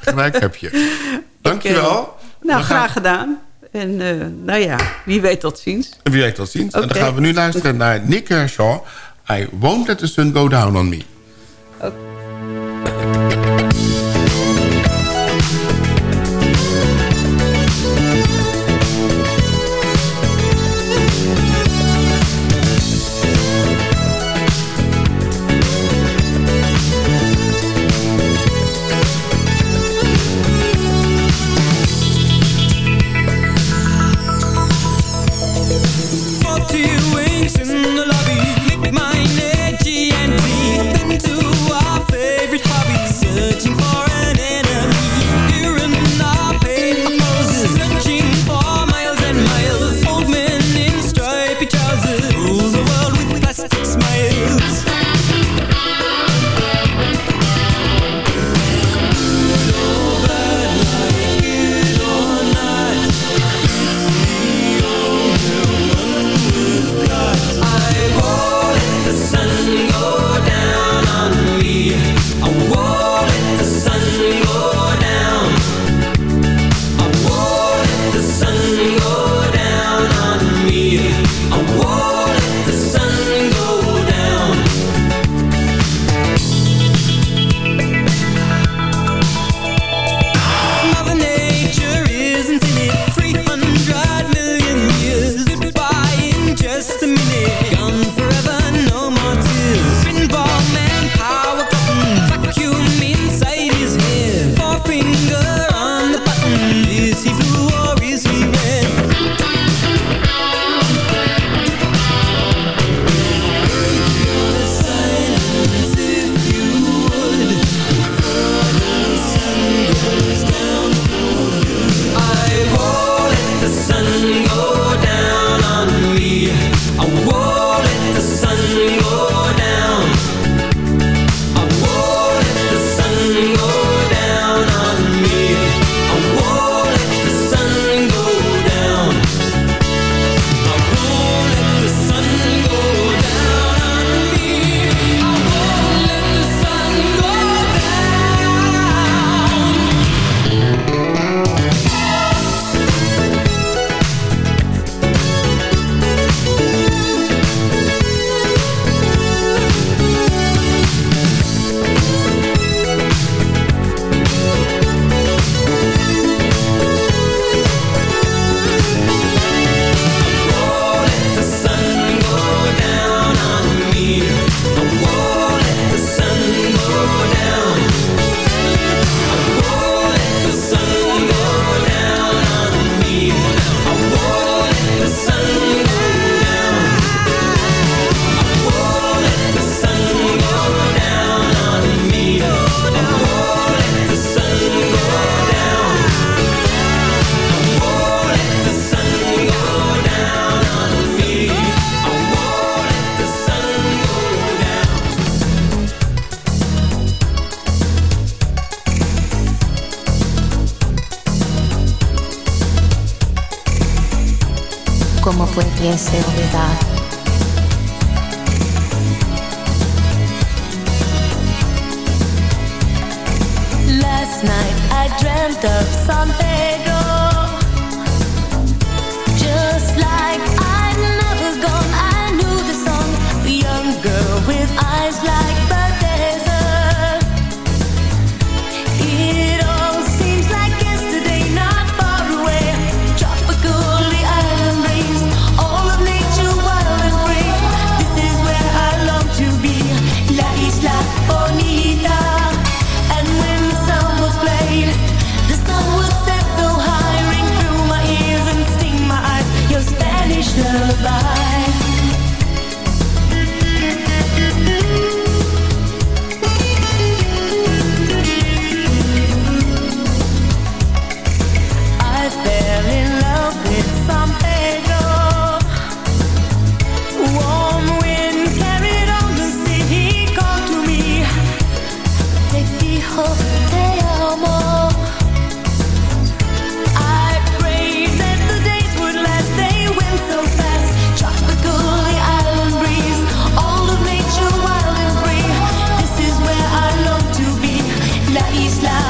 Gelijk heb je. Dankjewel. nou, graag gedaan. En uh, nou ja, wie weet tot ziens. Wie weet tot ziens. Okay. En dan gaan we nu luisteren naar Nick Kershaw. I won't let the sun go down on me. Okay. conhecer o. Isla.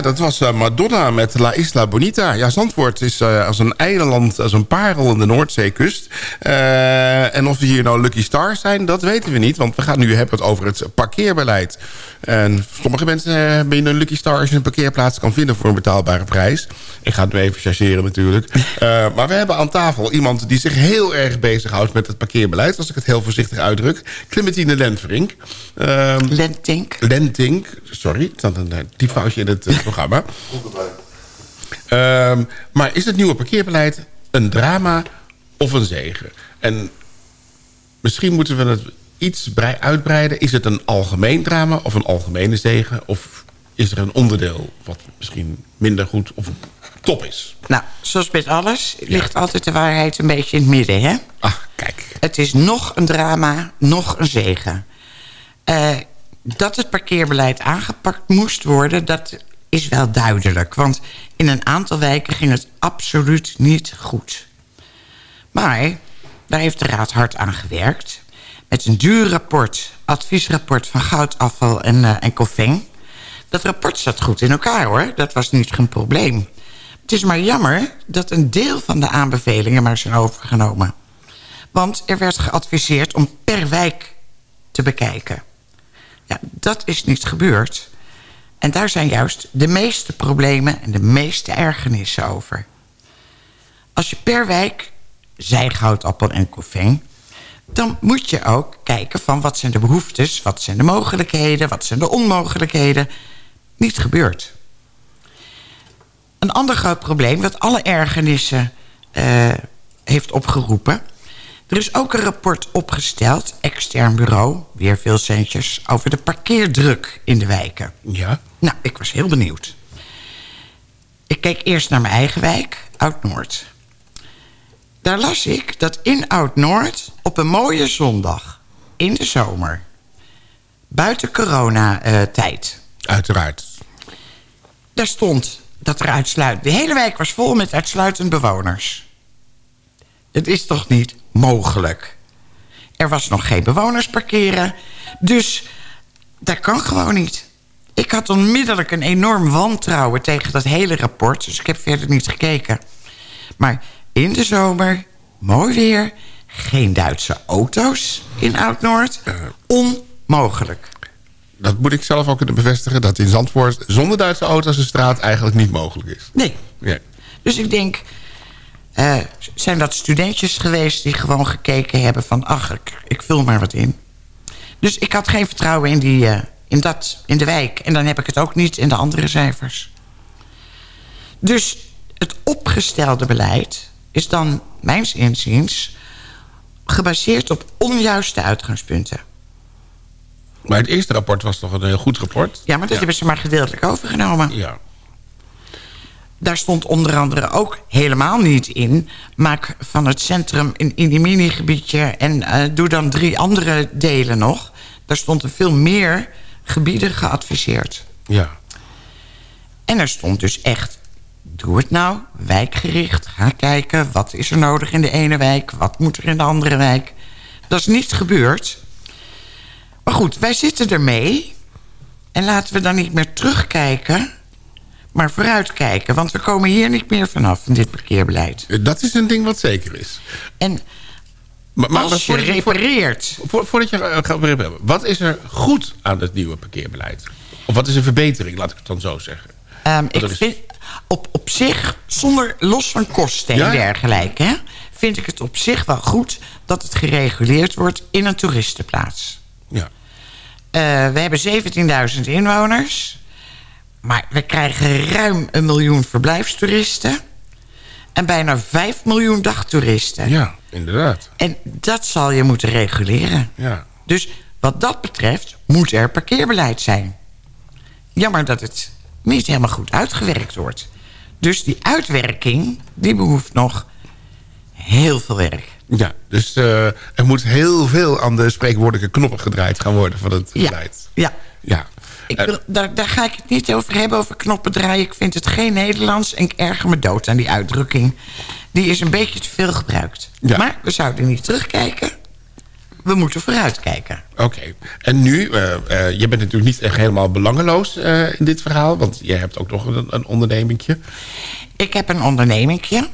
Dat was uh, Madonna met La Isla Bonita. Ja, Zandvoort is uh, als een eiland, als een parel in de Noordzeekust. Uh, en of we hier nou Lucky Stars zijn, dat weten we niet. Want we gaan nu hebben het over het parkeerbeleid. En sommige mensen hebben een Lucky Star... als je een parkeerplaats kan vinden voor een betaalbare prijs. Ik ga het nu even chargeren natuurlijk. maar we hebben aan tafel iemand die zich heel erg bezighoudt... met het parkeerbeleid, als ik het heel voorzichtig uitdruk. Clementine Lentvering. Uh, Lentink. Lentink, sorry. Staat een foutje in het programma. Um, maar is het nieuwe parkeerbeleid een drama of een zegen? En misschien moeten we het iets uitbreiden. Is het een algemeen drama of een algemene zegen? Of is er een onderdeel wat misschien minder goed of top is? Nou, zoals met alles ligt altijd de waarheid een beetje in het midden, hè? Ah, kijk. Het is nog een drama, nog een zegen. Uh, dat het parkeerbeleid aangepakt moest worden... dat is wel duidelijk. Want in een aantal wijken ging het absoluut niet goed. Maar daar heeft de Raad hard aan gewerkt. Met een duur rapport, adviesrapport van goudafval en, uh. Dat rapport zat goed in elkaar hoor, dat was niet geen probleem. Het is maar jammer dat een deel van de aanbevelingen maar zijn overgenomen. Want er werd geadviseerd om per wijk te bekijken. Ja, dat is niet gebeurd. En daar zijn juist de meeste problemen en de meeste ergernissen over. Als je per wijk, zij goudappel en koffing... dan moet je ook kijken van wat zijn de behoeftes... wat zijn de mogelijkheden, wat zijn de onmogelijkheden. Niet gebeurd. Een ander groot probleem dat alle ergernissen uh, heeft opgeroepen... Er is ook een rapport opgesteld, extern bureau, weer veel centjes... over de parkeerdruk in de wijken. Ja. Nou, ik was heel benieuwd. Ik keek eerst naar mijn eigen wijk, Oud-Noord. Daar las ik dat in Oud-Noord op een mooie zondag... in de zomer, buiten coronatijd... Uiteraard. Daar stond dat er uitsluitend... De hele wijk was vol met uitsluitend bewoners. Het is toch niet mogelijk? Er was nog geen bewoners parkeren. Dus dat kan gewoon niet. Ik had onmiddellijk een enorm wantrouwen tegen dat hele rapport. Dus ik heb verder niet gekeken. Maar in de zomer, mooi weer... geen Duitse auto's in Oud-Noord. Onmogelijk. Dat moet ik zelf ook kunnen bevestigen... dat in Zandvoort zonder Duitse auto's de straat eigenlijk niet mogelijk is. Nee. nee. Dus ik denk... Uh, zijn dat studentjes geweest die gewoon gekeken hebben van... ach, ik, ik vul maar wat in. Dus ik had geen vertrouwen in, die, uh, in, dat, in de wijk. En dan heb ik het ook niet in de andere cijfers. Dus het opgestelde beleid is dan, mijns inziens... gebaseerd op onjuiste uitgangspunten. Maar het eerste rapport was toch een heel goed rapport? Ja, maar dat hebben ze maar gedeeltelijk overgenomen. Ja. Daar stond onder andere ook helemaal niet in... maak van het centrum een mini-gebiedje... en uh, doe dan drie andere delen nog. Daar stond er veel meer gebieden geadviseerd. Ja. En er stond dus echt... doe het nou, wijkgericht. Ga kijken, wat is er nodig in de ene wijk... wat moet er in de andere wijk. Dat is niet gebeurd... Maar goed, wij zitten ermee. En laten we dan niet meer terugkijken, maar vooruitkijken. Want we komen hier niet meer vanaf, van dit parkeerbeleid. Dat is een ding wat zeker is. En maar, maar, als je repareert... Voor, voordat je gaat repareren, wat is er goed aan het nieuwe parkeerbeleid? Of wat is een verbetering, laat ik het dan zo zeggen? Um, ik vind op, op zich, zonder los van kosten en dergelijke... Hè, vind ik het op zich wel goed dat het gereguleerd wordt in een toeristenplaats. Ja. Uh, we hebben 17.000 inwoners. Maar we krijgen ruim een miljoen verblijfstoeristen. En bijna 5 miljoen dagtoeristen. Ja, inderdaad. En dat zal je moeten reguleren. Ja. Dus wat dat betreft moet er parkeerbeleid zijn. Jammer dat het niet helemaal goed uitgewerkt wordt. Dus die uitwerking, die behoeft nog heel veel werk. Ja, dus uh, er moet heel veel aan de spreekwoordelijke knoppen gedraaid gaan worden van het beleid. Ja. ja. Ik wil, daar, daar, ga ik het niet over hebben, over knoppen draaien. Ik vind het geen Nederlands en ik erger me dood aan die uitdrukking. Die is een beetje te veel gebruikt. Ja. Maar we zouden niet terugkijken. We moeten vooruitkijken. Oké. En nu, uh, uh, je bent natuurlijk niet echt helemaal belangeloos uh, in dit verhaal. Want je hebt ook nog een, een ondernemingje. Ik heb een ondernemingje.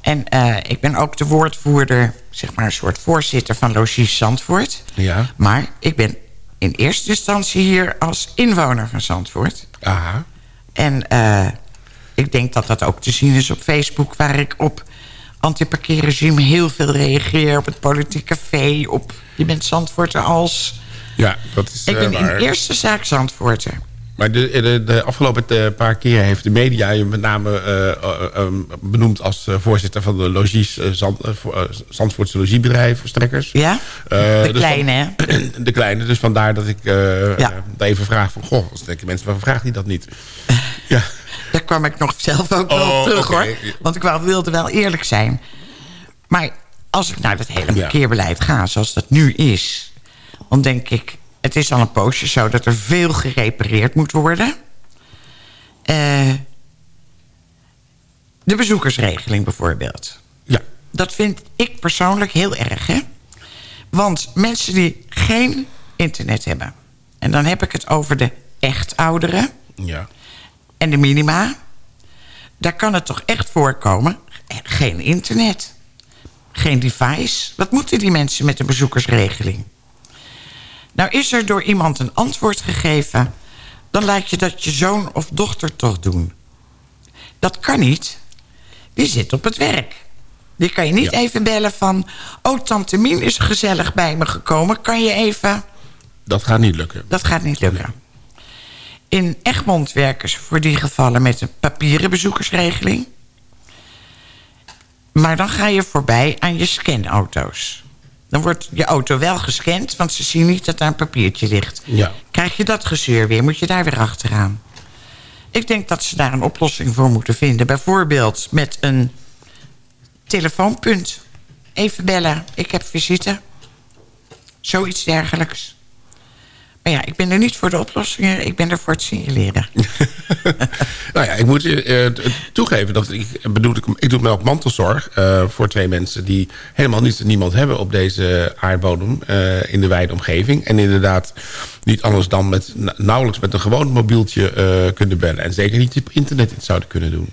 En ik ben ook de woordvoerder, zeg maar een soort voorzitter van Logies Zandvoort. Ja. Maar ik ben in eerste instantie hier als inwoner van Zandvoort. Aha. En ik denk dat dat ook te zien is op Facebook... waar ik op antiparkeerregime heel veel reageer. Op het politieke café, op je bent Zandvoorter als... Ja, dat is Ik ben uh, in eerste zaak Zandvoorter. Maar de, de, de afgelopen eh, paar keer heeft de media je met name uh, uh, benoemd als voorzitter van de logies, Zand, Zandvoortse logiebedrijf, Ja, de dus kleine van, hè? De kleine, dus vandaar dat ik ja. even vraag van, goh, als denken mensen, waarom vraagt hij dat niet? ja. Daar kwam ik nog zelf ook wel oh, terug okay. hoor. Want ik wilde wel eerlijk zijn. Maar als ik naar het hele parkeerbeleid ga zoals dat nu is... dan denk ik, het is al een poosje zo dat er veel gerepareerd moet worden. Uh, de bezoekersregeling bijvoorbeeld. Ja. Dat vind ik persoonlijk heel erg, hè? Want mensen die geen internet hebben... en dan heb ik het over de echt ouderen... Ja. en de minima... daar kan het toch echt voorkomen... geen internet, geen device. Wat moeten die mensen met de bezoekersregeling? Nou is er door iemand een antwoord gegeven... dan laat je dat je zoon of dochter toch doen. Dat kan niet. Die zit op het werk. Die kan je niet ja. even bellen van... oh, tante Mien is gezellig bij me gekomen. Kan je even... Dat gaat niet lukken. Dat gaat niet lukken. In Egmond werken ze voor die gevallen met een papieren bezoekersregeling. Maar dan ga je voorbij aan je scanauto's. Dan wordt je auto wel gescand, want ze zien niet dat daar een papiertje ligt. Ja. Krijg je dat gezeur weer, moet je daar weer achteraan. Ik denk dat ze daar een oplossing voor moeten vinden. Bijvoorbeeld met een telefoonpunt. Even bellen, ik heb visite. Zoiets dergelijks. Maar ja, ik ben er niet voor de oplossingen. Ik ben er voor het signaleren. nou ja, ik moet uh, toegeven dat ik bedoel, ik, ik doe melk mantelzorg uh, voor twee mensen die helemaal niets niemand hebben op deze aardbodem uh, in de wijde omgeving. En inderdaad niet anders dan met nauwelijks met een gewoon mobieltje kunnen bellen. En zeker niet op internet iets zouden kunnen doen.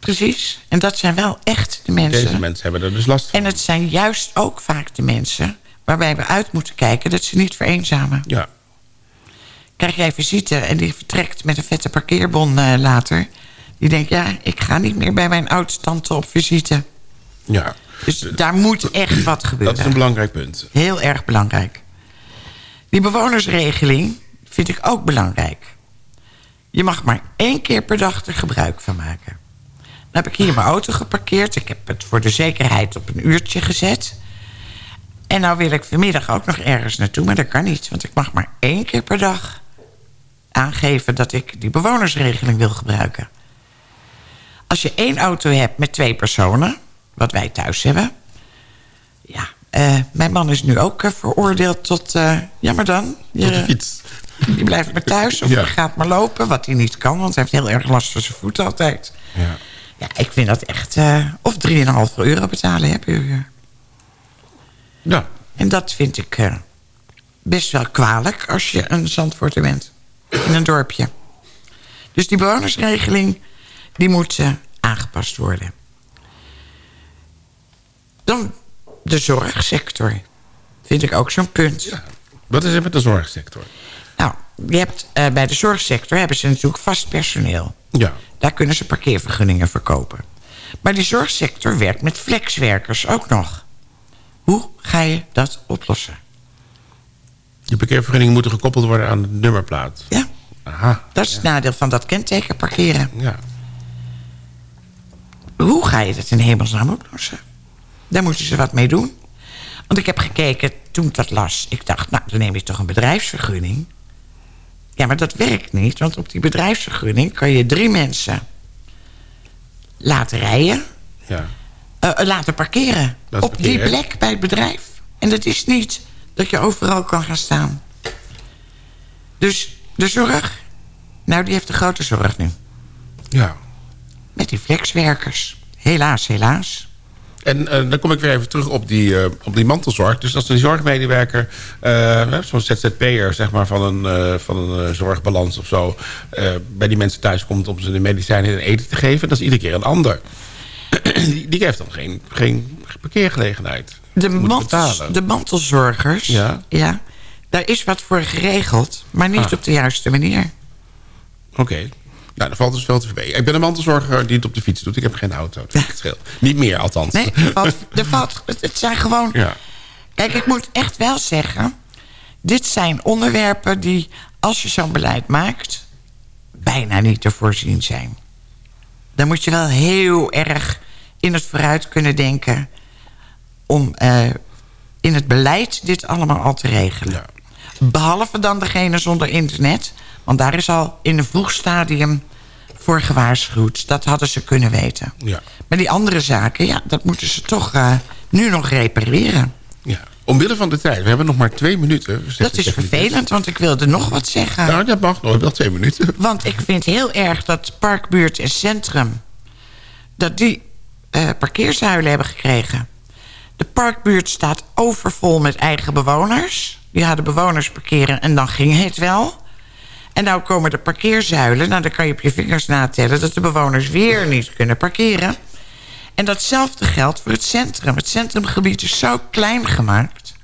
Precies. En dat zijn wel echt de mensen. Deze mensen hebben er dus last van. En het zijn juist ook vaak de mensen waarbij we uit moeten kijken dat ze niet vereenzamen. Ja. Krijg jij visite en die vertrekt met een vette parkeerbon uh, later. Die denkt, ja, ik ga niet meer bij mijn oudstante op visite. Ja. Dus daar moet echt wat gebeuren. Dat is een belangrijk punt. Heel erg belangrijk. Die bewonersregeling vind ik ook belangrijk. Je mag maar één keer per dag er gebruik van maken. Dan heb ik hier mijn auto geparkeerd. Ik heb het voor de zekerheid op een uurtje gezet. En nou wil ik vanmiddag ook nog ergens naartoe, maar dat kan niet. Want ik mag maar één keer per dag aangeven dat ik die bewonersregeling wil gebruiken. Als je één auto hebt met twee personen, wat wij thuis hebben... ja, uh, mijn man is nu ook uh, veroordeeld tot... Uh, ja, maar dan... Je, de fiets. Die blijft maar thuis of ja. gaat maar lopen, wat hij niet kan... want hij heeft heel erg last van zijn voeten altijd. Ja, ja ik vind dat echt... of 3,5 euro betalen per uur. Ja. En dat vind ik uh, best wel kwalijk als je een Zandvoorter bent. In een dorpje. Dus die bewonersregeling die moet uh, aangepast worden. Dan de zorgsector. Vind ik ook zo'n punt. Ja. Wat is er met de zorgsector? Nou, je hebt, uh, bij de zorgsector hebben ze natuurlijk vast personeel. Ja. Daar kunnen ze parkeervergunningen verkopen. Maar die zorgsector werkt met flexwerkers ook nog. Hoe ga je dat oplossen? Die parkeervergunningen moeten gekoppeld worden aan de nummerplaat. Ja. Aha. Dat is ja. het nadeel van dat kenteken parkeren. Ja. Hoe ga je dat in hemelsnaam oplossen? Daar moeten ze wat mee doen. Want ik heb gekeken toen ik dat las. Ik dacht, nou, dan neem je toch een bedrijfsvergunning. Ja, maar dat werkt niet. Want op die bedrijfsvergunning kan je drie mensen laten rijden. Ja. Uh, laten parkeren. Dat op die plek bij het bedrijf. En dat is niet dat je overal kan gaan staan. Dus de zorg. Nou, die heeft de grote zorg nu. Ja. Met die flexwerkers. Helaas, helaas. En uh, dan kom ik weer even terug op die, uh, op die mantelzorg. Dus als een zorgmedewerker, uh, zo'n ZZP'er zeg maar, van een, van een zorgbalans of zo... bij die mensen thuis komt om ze de medicijnen en eten te geven... dat is iedere keer een ander. Die, heeft dan geen, geen parkeergelegenheid. De, mantels, de mantelzorgers, ja. ja, daar is wat voor geregeld... maar niet Ah. op de juiste manier. Oké. Okay. Nou, dat valt dus wel te verbeteren. Ik ben een mantelzorger die het op de fiets doet. Ik heb geen auto. Dus het scheelt. Niet meer, althans. Nee, er valt, er valt, het zijn gewoon... Ja. Kijk, ik moet echt wel zeggen... dit zijn onderwerpen die, als je zo'n beleid maakt... bijna niet te voorzien zijn. Dan moet je wel heel erg in het vooruit kunnen denken... om uh, in het beleid dit allemaal al te regelen. Ja. Behalve dan degene zonder internet... Want daar is al in een vroeg stadium voor gewaarschuwd. Dat hadden ze kunnen weten. Ja. Maar die andere zaken, ja, dat moeten ze toch uh, nu nog repareren. Ja. Omwille van de tijd, we hebben nog maar twee minuten. Dat is vervelend, want ik wilde nog wat zeggen. Nou, dat mag nog, wel twee minuten. Want ik vind heel erg dat Parkbuurt en Centrum... dat die uh, parkeerzuilen hebben gekregen. De Parkbuurt staat overvol met eigen bewoners. Die hadden bewoners parkeren en dan ging het wel... En nou komen de parkeerzuilen. Nou, dan kan je op je vingers natellen dat de bewoners weer niet kunnen parkeren. En datzelfde geldt voor het centrum. Het centrumgebied is zo klein gemaakt.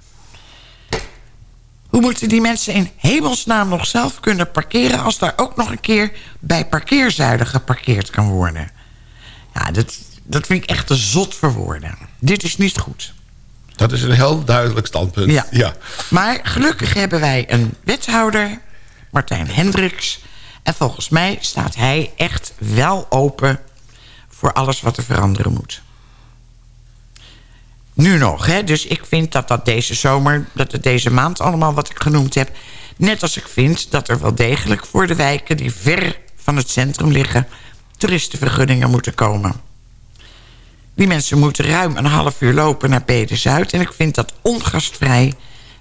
Hoe moeten die mensen in hemelsnaam nog zelf kunnen parkeren... als daar ook nog een keer bij parkeerzuilen geparkeerd kan worden? Ja, dat, dat vind ik echt te zot voor woorden. Dit is niet goed. Dat is een heel duidelijk standpunt. Ja. ja. Maar gelukkig hebben wij een wethouder... Martijn Hendricks. En volgens mij staat hij echt wel open voor alles wat er veranderen moet. Nu nog, hè? dus ik vind dat dat deze zomer, dat het deze maand allemaal wat ik genoemd heb... net als ik vind dat er wel degelijk voor de wijken die ver van het centrum liggen... toeristenvergunningen moeten komen. Die mensen moeten ruim een half uur lopen naar Bede-Zuid... en ik vind dat ongastvrij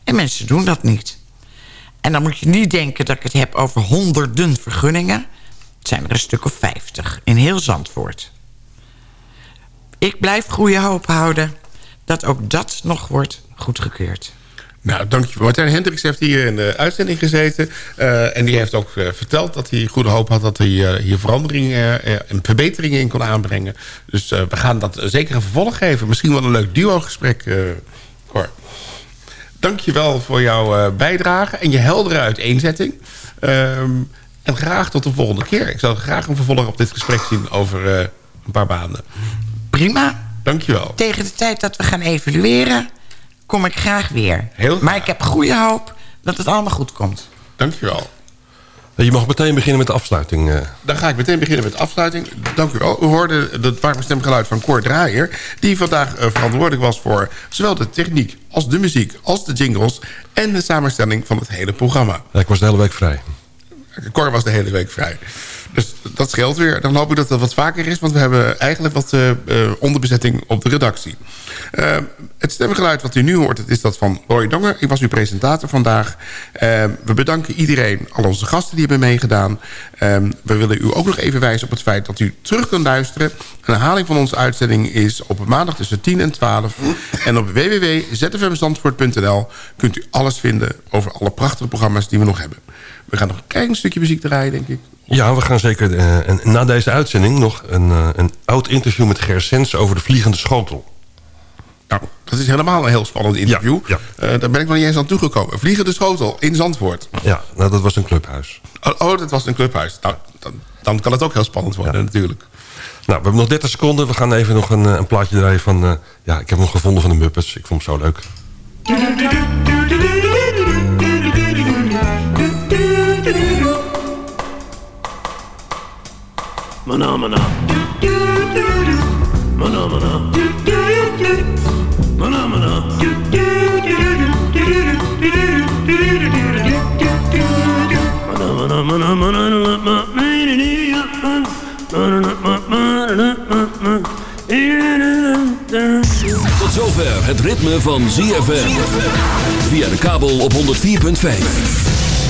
en mensen doen dat niet. En dan moet je niet denken dat ik het heb over honderden vergunningen. Het zijn er een stuk of vijftig in heel Zandvoort. Ik blijf goede hoop houden dat ook dat nog wordt goedgekeurd. Nou, dankjewel. Martijn Hendricks heeft hier in de uitzending gezeten. Uh, en die heeft ook uh, verteld dat hij goede hoop had... dat hij uh, hier veranderingen en verbeteringen in kon aanbrengen. Dus we gaan dat zeker een vervolg geven. Misschien wel een leuk duo-gesprek, Cor. Dankjewel voor jouw bijdrage en je heldere uiteenzetting. Ehm, en graag tot de volgende keer. Ik zou graag een vervolg op dit gesprek zien over een paar maanden. Prima. Dankjewel. Tegen de tijd dat we gaan evalueren kom ik graag weer. Heel Maar ik heb goede hoop dat het allemaal goed komt. Dankjewel. Je mag meteen beginnen met de afsluiting. Eh. Dan ga ik meteen beginnen met de afsluiting. Dank u wel. U hoorde het warme stemgeluid van Cor Draaier... die vandaag eh, verantwoordelijk was voor zowel de techniek als de muziek... als de jingles en de samenstelling van het hele programma. Ja, ik was de hele week vrij. Cor was de hele week vrij. Dus dat scheelt weer. Dan hoop ik dat dat wat vaker is, want we hebben eigenlijk wat uh, onderbezetting op de redactie. Uh, het stemgeluid wat u nu hoort, is dat van Roy Donger. Ik was uw presentator vandaag. we bedanken iedereen, al onze gasten die hebben meegedaan. we willen u ook nog even wijzen op het feit dat u terug kunt luisteren. Een herhaling van onze uitzending is op maandag tussen 10 en 12. En op www.zfmstandvoort.nl kunt u alles vinden over alle prachtige programma's die we nog hebben. We gaan nog een klein stukje muziek draaien, denk ik. Ja, we gaan zeker uh, en na deze uitzending nog een, uh, een oud interview met Ger Sens over de vliegende schotel. Nou, dat is helemaal een heel spannend interview. Ja, ja. Uh, daar ben ik nog niet eens aan toegekomen. Vliegende schotel in Zandvoort. Ja, nou, dat was een clubhuis. Oh, oh dat was een clubhuis. Nou, dan, dan, kan het ook heel spannend worden ja. natuurlijk. Nou, we hebben nog 30 seconden. We gaan even nog een, een plaatje draaien van... ja, ik heb hem gevonden van de Muppets. Ik vond hem zo leuk. Mana mana. Mana mana. Mana mana. Mana mana Tot zover het ritme van ZFM. Via de kabel op 104.5.